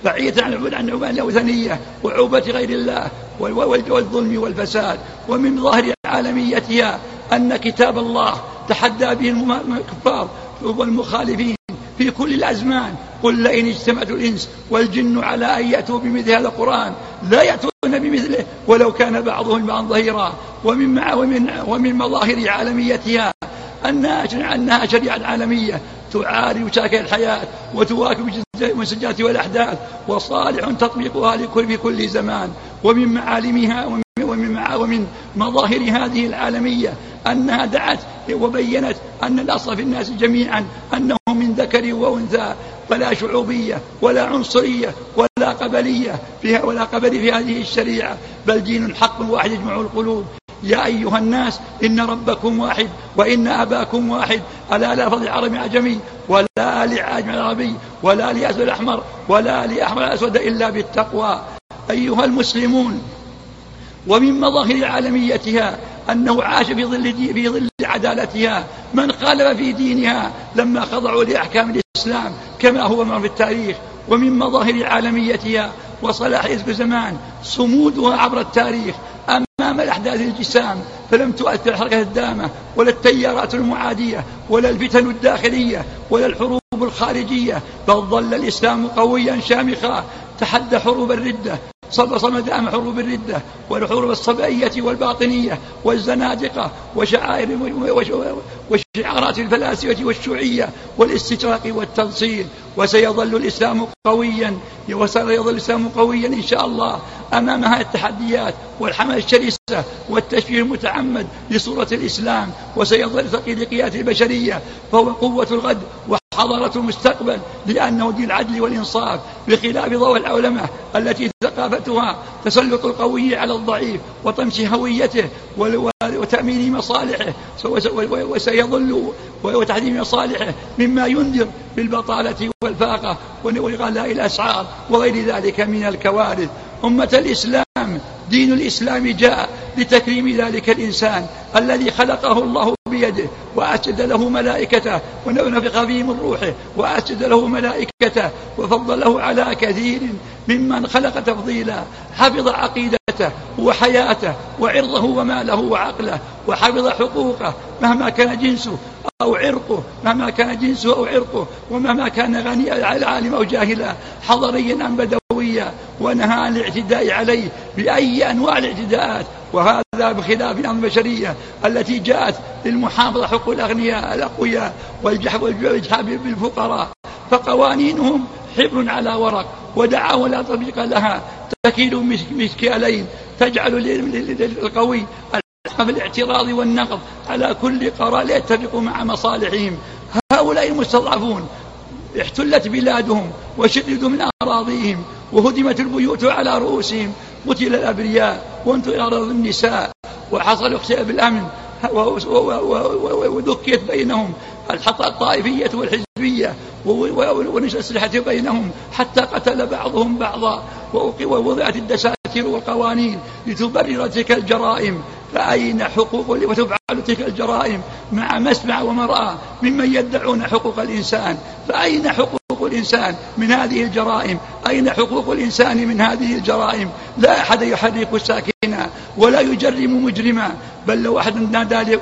بعية عن عبان الأوثنية وعوبة غير الله والظلم والفساد. ومن ظاهر عالميتها أن كتاب الله تحدى به الكفار والمخالفين في كل الأزمان. قل لئن اجتمعت الإنس والجن على أن يأتوا بمثل هذا القرآن لا يأتون بمثله ولو كان بعضهم بعضا ظهيرا. ومن, ومن, ومن مظاهر عالميتها أنها, أنها شريعة عالمية. تعاري مشاكل الحياة وتواكب المسجات والأحداث وصالح تطبيقها لكل في كل زمان. ومن معالمها ومن ومن, ومن مظاهر هذه العالمية أنها دعت وبينت أن الأصل في الناس جميعا أنه من ذكر وأنثى ولا شعوبية ولا عنصرية ولا قبلية فيها ولا قبلي في هذه الشريعة بل دين حق واحد يجمع القلوب. يا أيها الناس إن ربكم واحد وإن أباكم واحد ألا لا فضل عربي عجمي ولا لعاجم عربي ولا لأسود الأحمر ولا لأحمر الأسود إلا بالتقوى. أيها المسلمون ومن مظاهر عالميتها أنه عاش في ظل, في ظل عدالتها. من خالف في دينها لما خضعوا لأحكام الإسلام كما هو معروف في التاريخ. ومن مظاهر عالميتها وصلاح حزب زمان صمودها عبر التاريخ. أمام الأحداث الجسام فلم تؤثر حركة الدامة ولا التيارات المعادية ولا الفتن الداخلية ولا الحروب الخارجية. بل ظل الإسلام قويا شامخا. تحدى حروب الردة صبص مدام حروب الردة والحروب الصبائية والباطنية والزنادقة وشعائر وشعارات الفلاسفة والشيوعية والاستشراق والتنصيل. وسيظل الإسلام قويا. وسيظل الإسلام قويا إن شاء الله أمام هذه التحديات والحمل الشرسة والتشبيه المتعمد لصورة الإسلام. وسيظل ثقيل قيادة البشرية فهو قوة الغد حضارة المستقبل لأنه دين العدل والإنصاف بخلاف ضوء العلماء التي ثقافتها تسلط القوي على الضعيف وطمس هويته وتأمين مصالحه وسيظل وتحديم مصالحه مما ينذر بالبطالة والفاقة وغلاء الأسعار وغير ذلك من الكوارث. أمة الإسلام دين الإسلام جاء لتكريم ذلك الإنسان الذي خلقه الله بيده وأسجد له ملائكته ونفخ فيه من روحه وأسجد له ملائكته وفضله على كثير ممن خلق تفضيلا حفظ عقيدته وحياته وعرضه وماله وعقله وحفظ حقوقه مهما كان جنسه أو عرقه مهما كان جنسه أو عرقه ومهما كان غني العالم أو جاهلا حضريا أم بدويا الحرية ونهى عن الاعتداء عليه بأي أنواع الاعتداءات وهذا بخلاف الأمر البشرية التي جاءت للمحافظة حقوق الأغنياء الأقوياء والجحاب بالفقراء فقوانينهم حبر على ورق ودعاوى لا طبيق لها تكيل مشكالين تجعل للقوي في الاعتراض والنقض على كل قرار لا يتفق مع مصالحهم. هؤلاء المستضعفون احتلت بلادهم وشددوا من أراضيهم وهدمت البيوت على رؤوسهم قتل الأبرياء وانتوا إلى رض النساء وحصل اختلاف بالأمن وذكيت بينهم الطائفية والحزبية ونشر السلحة بينهم حتى قتل بعضهم بعضا ووضعت الدساتير والقوانين لتبرر تلك الجرائم. فأين حقوق وتفعل تلك الجرائم؟ مع مسمع ومرأة ممن يدعون حقوق الإنسان. فأين حقوق الإنسان من هذه الجرائم؟ أين حقوق الإنسان من هذه الجرائم؟ لا أحد يحرك ساكنا ولا يجرم مجرما. بل لو أحد نادى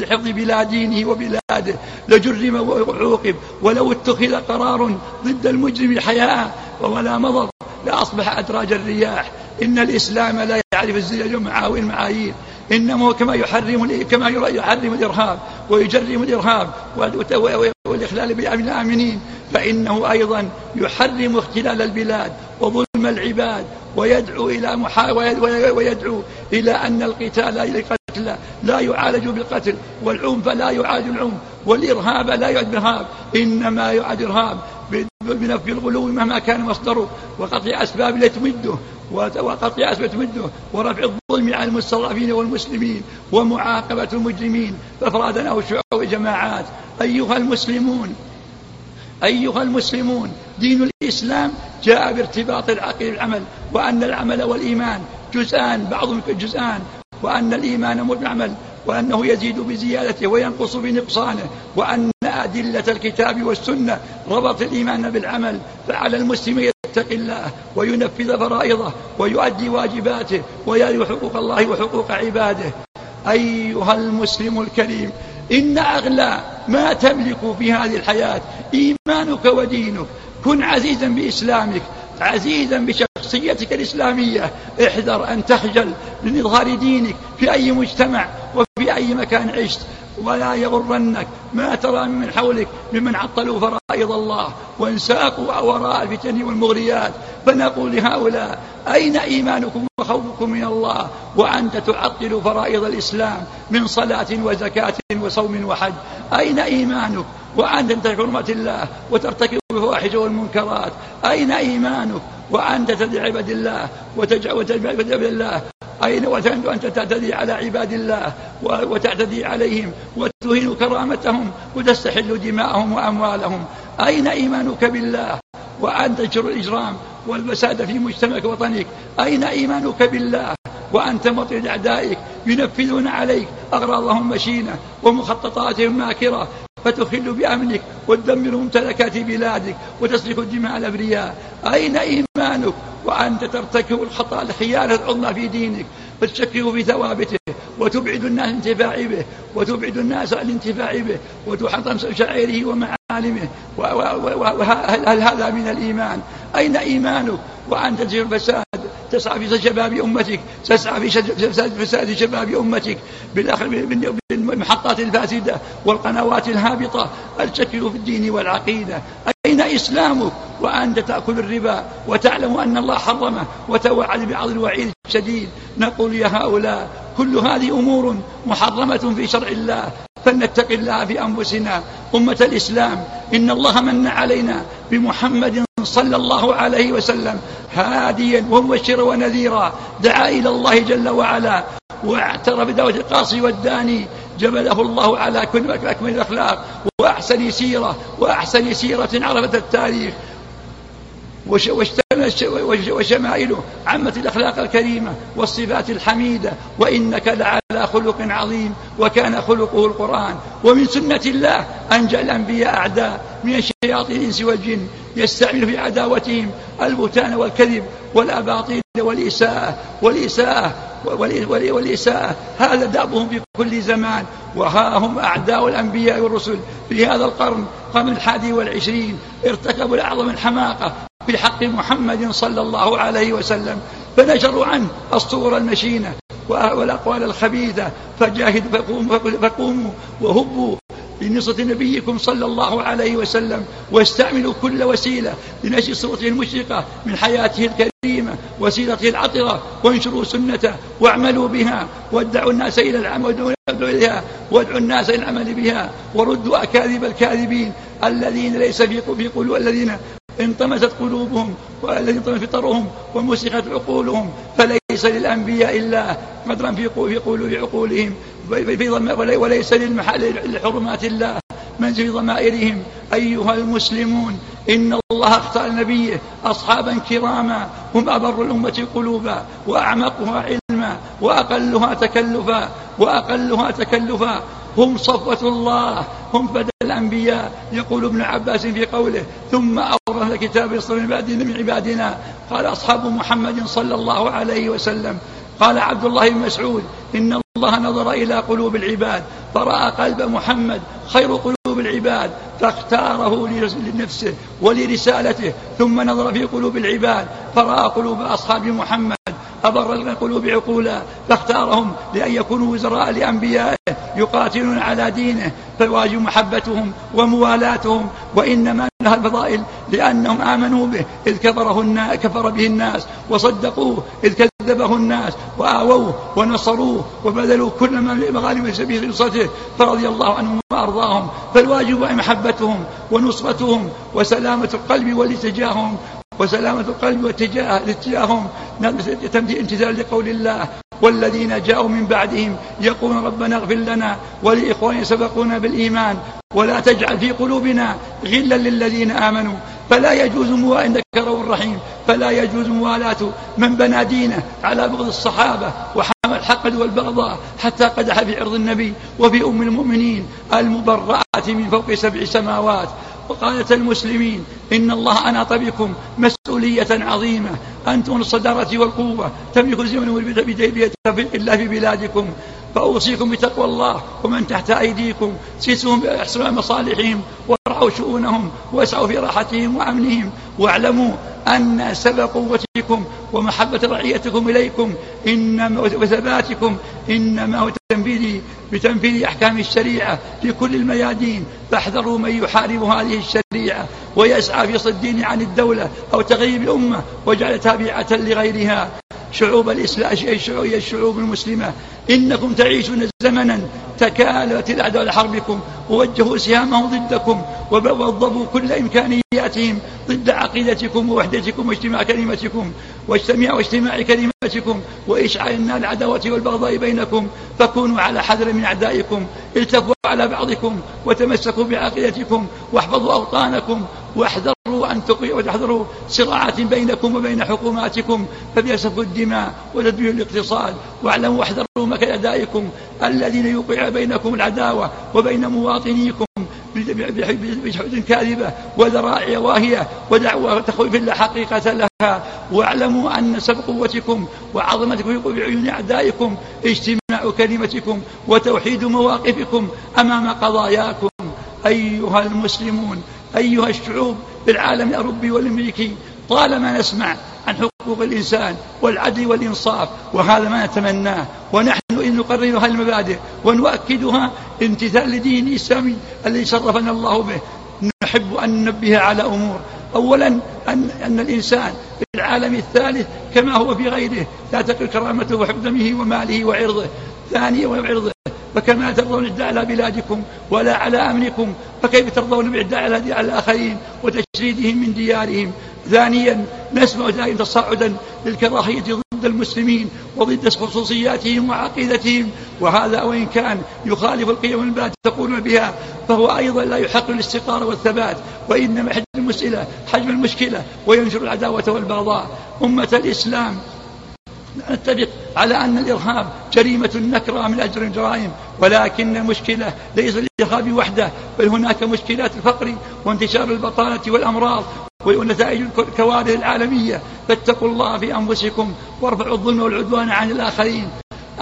لحفظ بلا دينه وبلاده لجرم وعوقب. ولو اتخذ قرار ضد المجرم حياء ولا مضض لأصبح أدراج الرياح. إن الإسلام لا يعرف الزجاج والمعايير. إنما كما يحرم كما يحرم الإرهاب ويجرم الإرهاب والإخلال بالأمن الآمنين. فإنه أيضا يحرم اختلال البلاد وظلم العباد ويدعو إلى محا... ويدعو إلى أن القتال لقتل لا يعالج بالقتل والعنف لا يعالج العنف والإرهاب لا يعد بالإرهاب إنما يعد إرهاب بنفي الغلو مهما كان مصدره وقطع أسباب لا تمده وقطع أسباب تمده ورفع الظلم عن المستضعفين والمسلمين ومعاقبة المجرمين أفرادنا وشعوب جماعات أيها المسلمون أيها المسلمون دين الإسلام جاء بارتباط العقل العمل وأن العمل والإيمان جزءان بعضهم جزءان وأن الإيمان مدعمل وأنه يزيد بزيادته وينقص بنقصانه وأن أدلة الكتاب والسنة ربط الإيمان بالعمل فعلى المسلم يتق الله وينفذ فرائضه ويؤدي واجباته ويالي حقوق الله وحقوق عباده. أيها المسلم الكريم إن أغلى ما تملك في هذه الحياة إيمانك ودينك. كن عزيزا بإسلامك عزيزا بشخصيتك الإسلامية. احذر أن تخجل من إظهار دينك في أي مجتمع وفي أي مكان عشت. ولا يغرنك ما ترى من حولك ممن عطلوا فرائض الله وانساقوا وراء الفتن والمغريات. فنقول لهؤلاء أين إيمانكم وخوفكم من الله؟ وأنت تعطل فرائض الإسلام من صلاة وزكاة وصوم وحج. أين إيمانك؟ وأنت تنتهي حرمة الله وترتكب الفواحش والمنكرات. أين إيمانك؟ وأنت تدعي عباد الله وتجعل عباد الله. أين وتند أنت تعتدي على عباد الله وتعتدي عليهم وتهين كرامتهم وتستحل دماءهم وأموالهم. أين إيمانك بالله؟ وأنت تجر الإجرام والفساد في مجتمعك وطنك أين إيمانك بالله؟ وأنت مطرد أعدائك ينفذون عليك. أغراضهم مشينة ومخططاتهم ماكرة فتخل بأمنك وتدمر ممتلكات بلادك وتصرف الدماء الأبرياء. أين إيمانك؟ وأنت ترتكب الخطأ الخيانة العظمى في دينك. فتشكك في ثوابته وتبعد الناس الانتفاع به وتبعد الناس عن الانتفاع به وتحطم شعائره ومعالمه. وهل هذا من الإيمان؟ أين إيمانك؟ وأنت تزيل الفساد تسعى في شباب أمتك. تسعى في فساد شباب أمتك. بالمحطات الفاسدة والقنوات الهابطة. التشكل في الدين والعقيدة. أين إسلامك؟ وأنت تأكل الربا وتعلم أن الله حرمه وتوعد بعض الوعيد الشديد. نقول يا هؤلاء كل هذه أمور محرمة في شرع الله. فلنتق الله في أنفسنا. أمة الإسلام. إن الله من علينا بمحمد صلى الله عليه وسلم هاديا ومبشرا ونذيرا دعا إلى الله جل وعلا واعترف بدعوة القاصي والداني جبله الله على كل أكمل الأخلاق وأحسن سيرة وأحسن سيرة عرفت التاريخ وشمائله عمة الأخلاق الكريمة والصفات الحميدة وإنك لعلى خلق عظيم وكان خلقه القرآن. ومن سنة الله أنجى الأنبياء أعداء. من الشياطين الإنس والجن يستعمل في عداوتهم البتان والكذب والأباطيل والإساءة والإساءة والإساءة. هذا دأبهم في كل زمان وها هم أعداء الأنبياء والرسل. في هذا القرن قرن الحادي والعشرين ارتكبوا الأعظم الحماقة في حق محمد صلى الله عليه وسلم. فنشروا عنه الصور المشينة والأقوال الخبيثة. فجاهد فقوموا, فقوموا وهبوا بنصرة نبيكم صلى الله عليه وسلم واستعملوا كل وسيلة لنشر صورته المشرقة من حياته الكريمة وسيرته العطرة وانشروا سنته واعملوا بها وادعوا الناس إلى العمل وادعوا إليها وادعوا الناس إلى العمل بها وردوا أكاذب الكاذبين الذين ليس في قلوب الذين انطمست قلوبهم والذي انطمس فطرهم ومسخت عقولهم فليس للأنبياء إلا قدرا في قلوب عقولهم وليس للمحل لحرمات الله منزل في ضمائرهم. أيها المسلمون إن الله اختار نبيه أصحابا كراما هم أبر الأمة قلوبا وأعمقها علما وأقلها تكلفا وأقلها تكلفا هم صفوة الله هم فدى الأنبياء يقول ابن عباس في قوله ثم أورثنا كتاب يصطفى من عبادنا من عبادنا. قال أصحاب محمد صلى الله عليه وسلم. قال عبد الله بن مسعود إن الله نظر إلى قلوب العباد فرأى قلب محمد خير قلوب العباد فاختاره لنفسه ولرسالته ثم نظر في قلوب العباد فرأى قلوب أصحاب محمد أبر القلوب عقولا فاختارهم لأن يكونوا وزراء لأنبيائه يقاتلون على دينه فالواجب محبتهم وموالاتهم وإنما لها الفضائل لأنهم آمنوا به إذ كفره الناس كفر به الناس وصدقوه إذ كذبه الناس وآووه ونصروه وبذلوا كل ما بغالي من سبيل نصرته فرضي الله عنهم وأرضاهم. فالواجب محبتهم ونصرتهم وسلامة القلب والتجاههم وسلامة القلب واتجاه اتجاههم نعم، امتثال لقول الله. والذين جاءوا من بعدهم يقولون ربنا اغفر لنا ولإخواننا سبقونا بالإيمان. ولا تجعل في قلوبنا غلا للذين آمنوا. فلا يجوز مواء انك رؤوف رحيم فلا يجوز موالاة من بنى دينه على بغض الصحابة وحمل الحقد والبغضاء حتى قدح في عرض النبي وفي أم المؤمنين المبرأة من فوق سبع سماوات. وقادة المسلمين إن الله أناط بكم مسؤولية عظيمة. أنتم الصدارة والقوة تملك الزمن والبداية إلا في بلادكم. فأوصيكم بتقوى الله ومن تحت أيديكم سيسهم بإحسن مصالحهم وارعوا شؤونهم واسعوا في راحتهم وأمنهم واعلموا أن سبب قوتكم ومحبة رعيتكم إليكم إنما وثباتكم إنما هو تنفيذ بتنفيذ أحكام الشريعة في كل الميادين. فاحذروا من يحارب هذه الشريعة ويسعى في صدين عن الدولة أو تغيب الأمة وجعل تابعة لغيرها. شعوب الإسلام الشعوب المسلمة. إنكم تعيشون زمنا تكالت الأعداء لحربكم ووجهوا سهامهم ضدكم وضبوا كل إمكانياتهم ضد عقيدتكم ووحدتكم واجتماع كلمتكم واجتماع واجتماع كلمتكم وإشعال النار العداوة والبغضاء بينكم. فكونوا على حذر من أعدائكم التفوا على بعضكم وتمسكوا بعقيدتكم واحفظوا أوطانكم واحذروا أن وتحذروا صراعات بينكم وبين حكوماتكم فبيسفوا الدماء وتدبير الاقتصاد واعلموا واحذروا ينصرونكم من أدائكم الذين يوقع بينكم العداوة وبين مواطنيكم بجحود كاذبة وذرائع واهية ودعوة تخويف لا حقيقة لها. واعلموا أن سب قوتكم وعظمتكم في عيون أعدائكم اجتماع كلمتكم وتوحيد مواقفكم أمام قضاياكم. أيها المسلمون أيها الشعوب بالعالم الأوروبي والأمريكي طالما نسمع عن حقوق الإنسان والعدل والإنصاف وهذا ما نتمناه ونحن إن نقرر هذه المبادئ ونؤكدها امتثال لدين الإسلامي الذي شرفنا الله به. نحب أن ننبه على أمور. أولا أن, أن الإنسان في العالم الثالث كما هو في غيره لا تقل كرامته وحب وماله وعرضه. ثانيا وعرضه. فكما ترضون الإعداء على بلادكم ولا على أمنكم فكيف ترضون الإعداء على الآخرين وتشريدهم من ديارهم؟ ثانيا نسمع ذلك تصاعدا للكراهية ضد المسلمين وضد خصوصياتهم وعقيدتهم. وهذا وإن كان يخالف القيم التي تقول بها فهو أيضا لا يحقق الاستقرار والثبات وإنما حجم المسألة حجم المشكلة وينشر العداوة والبغضاء. أمة الإسلام نتفق على أن الإرهاب جريمة نكرة من أجر الجرائم ولكن المشكلة ليس الإرهاب وحده بل هناك مشكلات الفقر وانتشار البطالة والأمراض ونتائج الكوارث العالمية. فاتقوا الله في أنفسكم وارفعوا الظلم والعدوان عن الآخرين.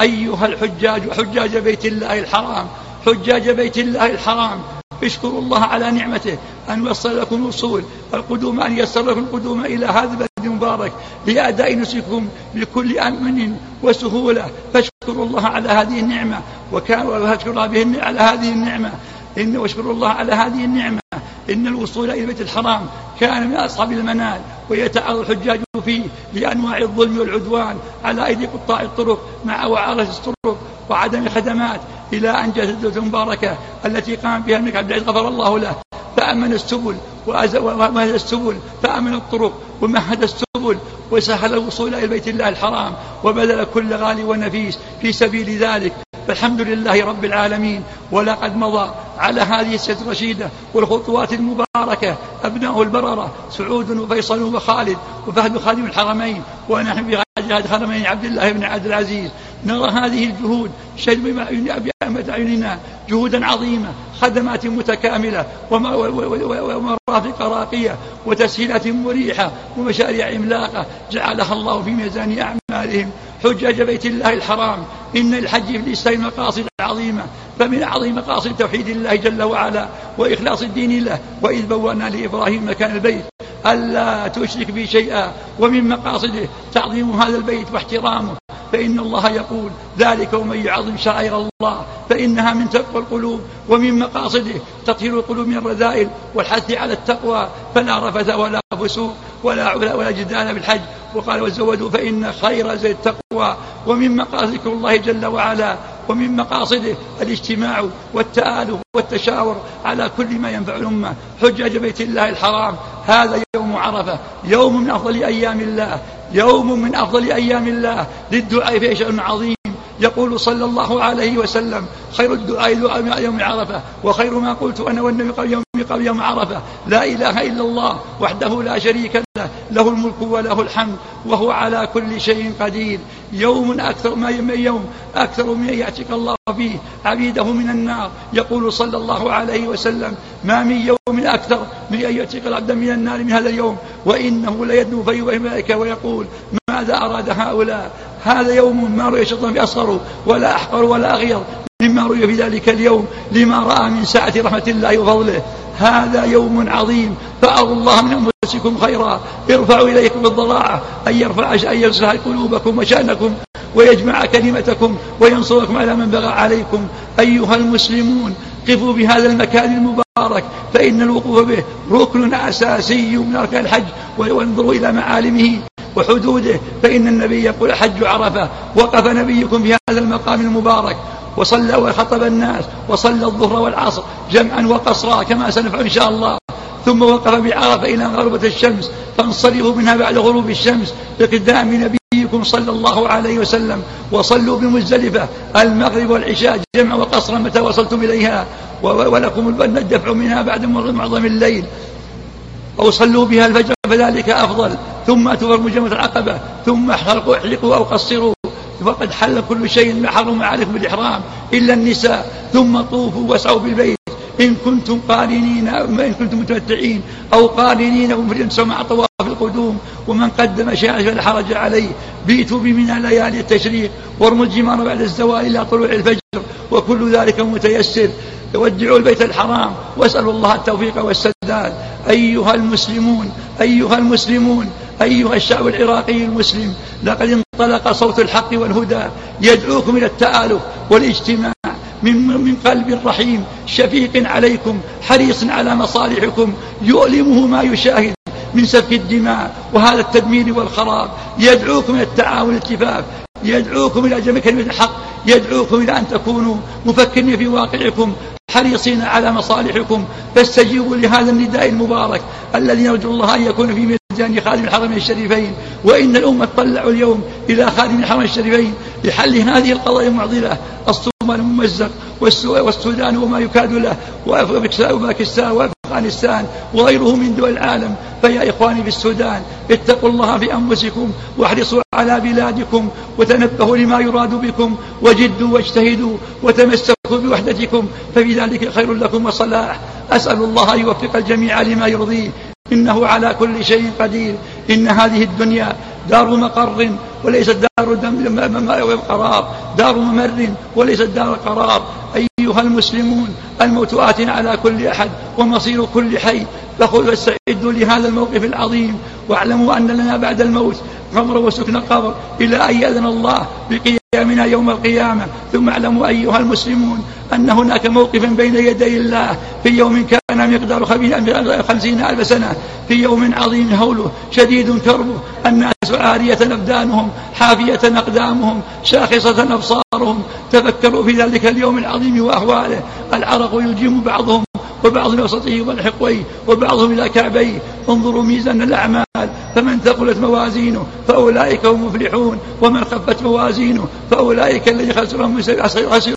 أيها الحجاج وحجاج بيت الله الحرام حجاج بيت الله الحرام اشكروا الله على نعمته أن وصل لكم الوصول القدوم أن يسر لكم القدوم إلى هذا البلد المبارك. لأداء نسككم بكل أمن وسهولة. فاشكروا الله على هذه النعمة وكانوا على هذه النعمة. إن واشكروا الله على هذه النعمة. إن الوصول إلى البيت الحرام كان من أصعب المنال ويتعرض الحجاج فيه لأنواع الظلم والعدوان على أيدي قطاع الطرق مع وعارة الطرق وعدم الخدمات إلى أن جاءت المباركة التي قام بها الملك عبد العزيز غفر الله له فأمن السبل ومهد السبل فأمن الطرق ومهد السبل وسهل الوصول إلى بيت الله الحرام وبذل كل غالي ونفيس في سبيل ذلك. فالحمد لله رب العالمين ولقد مضى على هذه السيد الرشيدة والخطوات المباركة أبناء البررة سعود وفيصل وخالد وفهد خادم الحرمين ونحن في هذا الحرمين عبد الله بن عبد العزيز. نرى هذه الجهود شد بما أعيننا جهودا عظيمة خدمات متكاملة ومرافق راقية وتسهيلات مريحة ومشاريع عملاقة جعلها الله في ميزان أعمالهم. حجاج بيت الله الحرام. إن الحج في الإسلام مقاصد عظيمة. فمن أعظم مقاصد توحيد الله جل وعلا وإخلاص الدين له. وإذ بوأنا لإبراهيم مكان البيت. ألا تشرك بي شيئا. ومن مقاصده تعظيم هذا البيت واحترامه. فإن الله يقول ذلك ومن يعظم شعائر الله فإنها من تقوى القلوب ومن مقاصده تطهير القلوب من الرذائل والحث على التقوى فلا رفث ولا فسوق ولا ولا, ولا جدال بالحج. وقال وزودوا فإن خير زي التقوى ومن مقاصدكم الله جل وعلا ومن مقاصده الاجتماع والتآلف والتشاور على كل ما ينفع الأمة. حجاج بيت الله الحرام هذا يوم عرفة. يوم من أفضل أيام الله. يوم من أفضل أيام الله. للدعاء في شأن عظيم. يقول صلى الله عليه وسلم خير الدعاء دعاء يوم عرفة وخير ما قلت أنا والنبي قبل يوم, قبل يوم عرفة. لا إله إلا الله وحده لا شريك له له الملك وله الحمد وهو على كل شيء قدير. يوم أكثر ما يوم, يوم أكثر من يأتيك الله فيه عبيده من النار. يقول صلى الله عليه وسلم ما من يوم أكثر من أن يأتيك العبد من النار من هذا اليوم وإنه ليدنو فيه ملائكة ويقول ماذا أراد هؤلاء؟ هذا يوم ما رؤي الشيطان في أصغره ولا أحقر ولا أغير مما رؤي في ذلك اليوم لما رأى من سعة رحمة الله وفضله. هذا يوم عظيم. فأروا الله من أنفسكم خيرا. ارفعوا إليكم الضلاعة أن يرفع أن يصلح قلوبكم وشأنكم ويجمع كلمتكم وينصركم على من بغى عليكم. أيها المسلمون قفوا بهذا المكان المبارك فإن الوقوف به ركن أساسي من أركان الحج وانظروا إلى معالمه. وحدوده فإن النبي يقول حج عرفة وقف نبيكم في هذا المقام المبارك وصلى وخطب الناس وصلى الظهر والعصر جمعا وقصرا كما سنفعل إن شاء الله. ثم وقف بعرفة إلى غربة الشمس فانصرفوا منها بعد غروب الشمس بقدام نبيكم صلى الله عليه وسلم وصلوا بمزدلفة المغرب والعشاء جمعا وقصرا متى وصلتم إليها. ولكم الدفع منها بعد معظم الليل. أو صلوا بها الفجر فذلك أفضل. ثم أتوا برمجمة العقبة. ثم احرقوا احرقوا أو قصروا. فقد حل كل شيء حرم عليكم بالإحرام إلا النساء. ثم طوفوا واسعوا بالبيت. إن كنتم قارنين إن كنتم متمتعين أو قارنين ومفرين مع طواف القدوم. ومن قدم شيئا فلا حرج عليه. بيتوا بمنى ليالي التشريق. وارموا الجمار بعد الزوال إلى طلوع الفجر. وكل ذلك متيسر. وجعوا البيت الحرام واسألوا الله التوفيق والسداد. أيها المسلمون أيها المسلمون أيها الشعب العراقي المسلم لقد انطلق صوت الحق والهدى يدعوكم إلى التآلف والاجتماع من من قلب رحيم شفيق عليكم حريص على مصالحكم يؤلمه ما يشاهد من سفك الدماء وهذا التدمير والخراب. يدعوكم إلى التعاون الكفاف يدعوكم إلى جمع كلمة الحق. يدعوكم إلى أن تكونوا مفكرين في واقعكم. حريصين على مصالحكم؟ فاستجيبوا لهذا النداء المبارك الذي نرجو الله أن يكون في ميزان خادم الحرمين الشريفين وإن الأمة تطلع اليوم إلى خادم الحرمين الشريفين لحل هذه القضايا المعضلة. الممزق والسودان وما يكاد له وباكستان وأفغانستان وغيره من دول العالم. فيا إخواني في السودان اتقوا الله في أنفسكم واحرصوا على بلادكم وتنبهوا لما يراد بكم وجدوا واجتهدوا وتمسكوا بوحدتكم فبذلك خير لكم وصلاح. أسأل الله أن يوفق الجميع لما يرضيه. إنه على كل شيء قدير. إن هذه الدنيا دار مقر وليست دار قرار. دار ممر وليست دار قرار. أيها المسلمون الموت آت على كل أحد ومصير كل حي. فخذوا أستعدوا لهذا الموقف العظيم. واعلموا أن لنا بعد الموت قبر وسكن قبر. إلى أن يأذن الله بقيامنا يوم القيامة. ثم اعلموا أيها المسلمون أن هناك موقفا بين يدي الله في يوم كامل. مقدار خمسين ألف سنة. في يوم عظيم هوله شديد كربه الناس عارية أبدانهم حافية أقدامهم شاخصة أبصارهم. تفكروا في ذلك اليوم العظيم وأحواله العرق يجيم بعضهم وبعض وسطه والحقوي وبعضهم إلى كعبيه انظروا ميزان الأعمال. فمن ثقلت موازينه فأولئك هم مفلحون. ومن خفت موازينه فأولئك الذي خسروا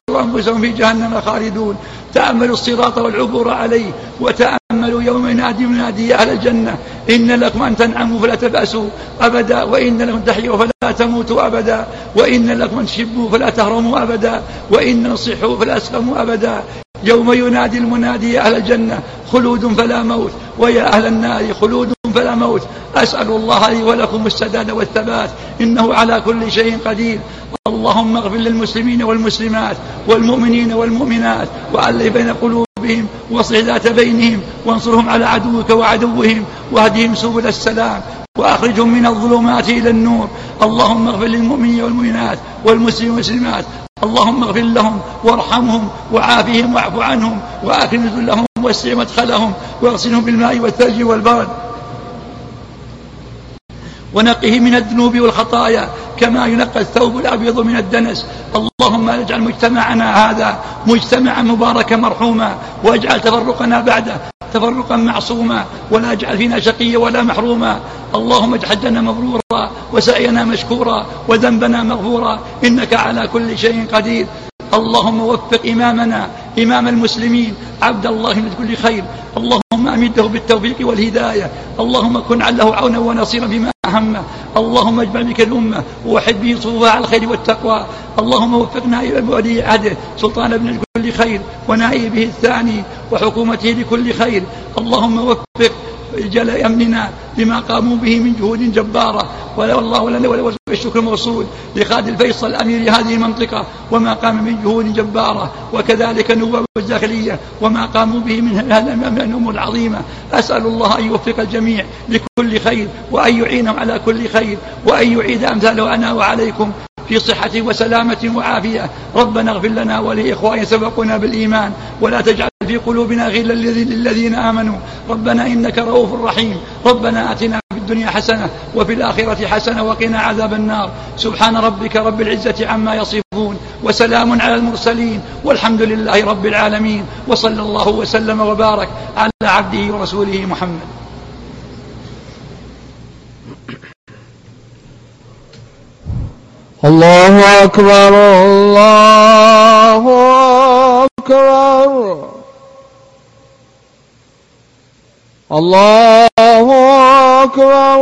أنفسهم في جهنم خالدون. تأملوا الصراط والعبور عليه وتأملوا يوم ينادي منادي أهل الجنة. إن لكم أن تنعموا فلا تبأسوا أبدا. وإن لكم تحيوا فلا تموتوا أبدا. وإن لكم أن تشبوا فلا تهرموا أبدا. وإن نصحوا فلا أسلموا أبدا. يوم ينادي المنادي أهل الجنة. خلود فلا موت. ويا أهل النار خلود فلا موت. أسأل الله لي ولكم السداد والثبات. إنه على كل شيء قدير. اللهم اغفر للمسلمين والمسلمات والمؤمنين والمؤمنات وعلي بين قلوبهم واصلح ذات بينهم وانصرهم على عدوك وعدوهم واهدهم سبل السلام وأخرجهم من الظلمات إلى النور. اللهم اغفر للمؤمنين والمؤمنات والمسلمين والمسلمات. اللهم اغفر لهم وارحمهم وعافهم واعف عنهم وأكرم لهم وسع مدخلهم واغسلهم بالماء والثلج والبرد. ونقه من الذنوب والخطايا كما ينقى الثوب الأبيض من الدنس. اللهم اجعل مجتمعنا هذا مجتمعا مباركا مرحوما واجعل تفرقنا بعده تفرقا معصوما ولا اجعل فينا شقيا ولا محروما. اللهم اجعل حجنا مبرورا وسعينا مشكورا وذنبنا مغفورا. إنك على كل شيء قدير. اللهم وفق إمامنا إمام المسلمين عبد الله من كل خير. اللهم أمده بالتوفيق والهداية. اللهم كن له عونا ونصيرا بما أهمه اللهم اجمع بك الأمة. ووحد به صفوفها على الخير والتقوى. اللهم وفقنا إلى بعده عهده سلطان ابن كل خير. ونائبه الثاني. وحكومته لكل خير. اللهم وفق رجال أمننا لما قاموا به من جهود جبارة. ولا لنا ولا الشكر موصول لخالد الفيصل أمير هذه المنطقة وما قام من جهود جبارة. وكذلك نواب الداخلية وما قاموا به من هذه الأمور العظيمة. أسأل الله أن يوفق الجميع لكل خير وأن يعينهم على كل خير وأن يعيد أمثاله أنا وعليكم في صحة وسلامة وعافية. ربنا اغفر لنا ولإخواننا سبقنا بالإيمان ولا تجعل في قلوبنا غلا للذين آمنوا. ربنا إنك رؤوف رحيم. ربنا أتنا في الدنيا حسنة وفي الآخرة حسنة وقنا عذاب النار. سبحان ربك رب العزة عما يصفون وسلام على المرسلين والحمد لله رب العالمين. وصلى الله وسلم وبارك على عبده ورسوله محمد. الله أكبر الله أكبر الله أكبر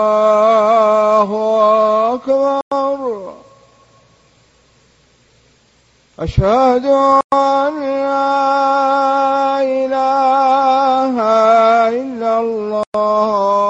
الله أكبر أشهد ان لا إله الا الله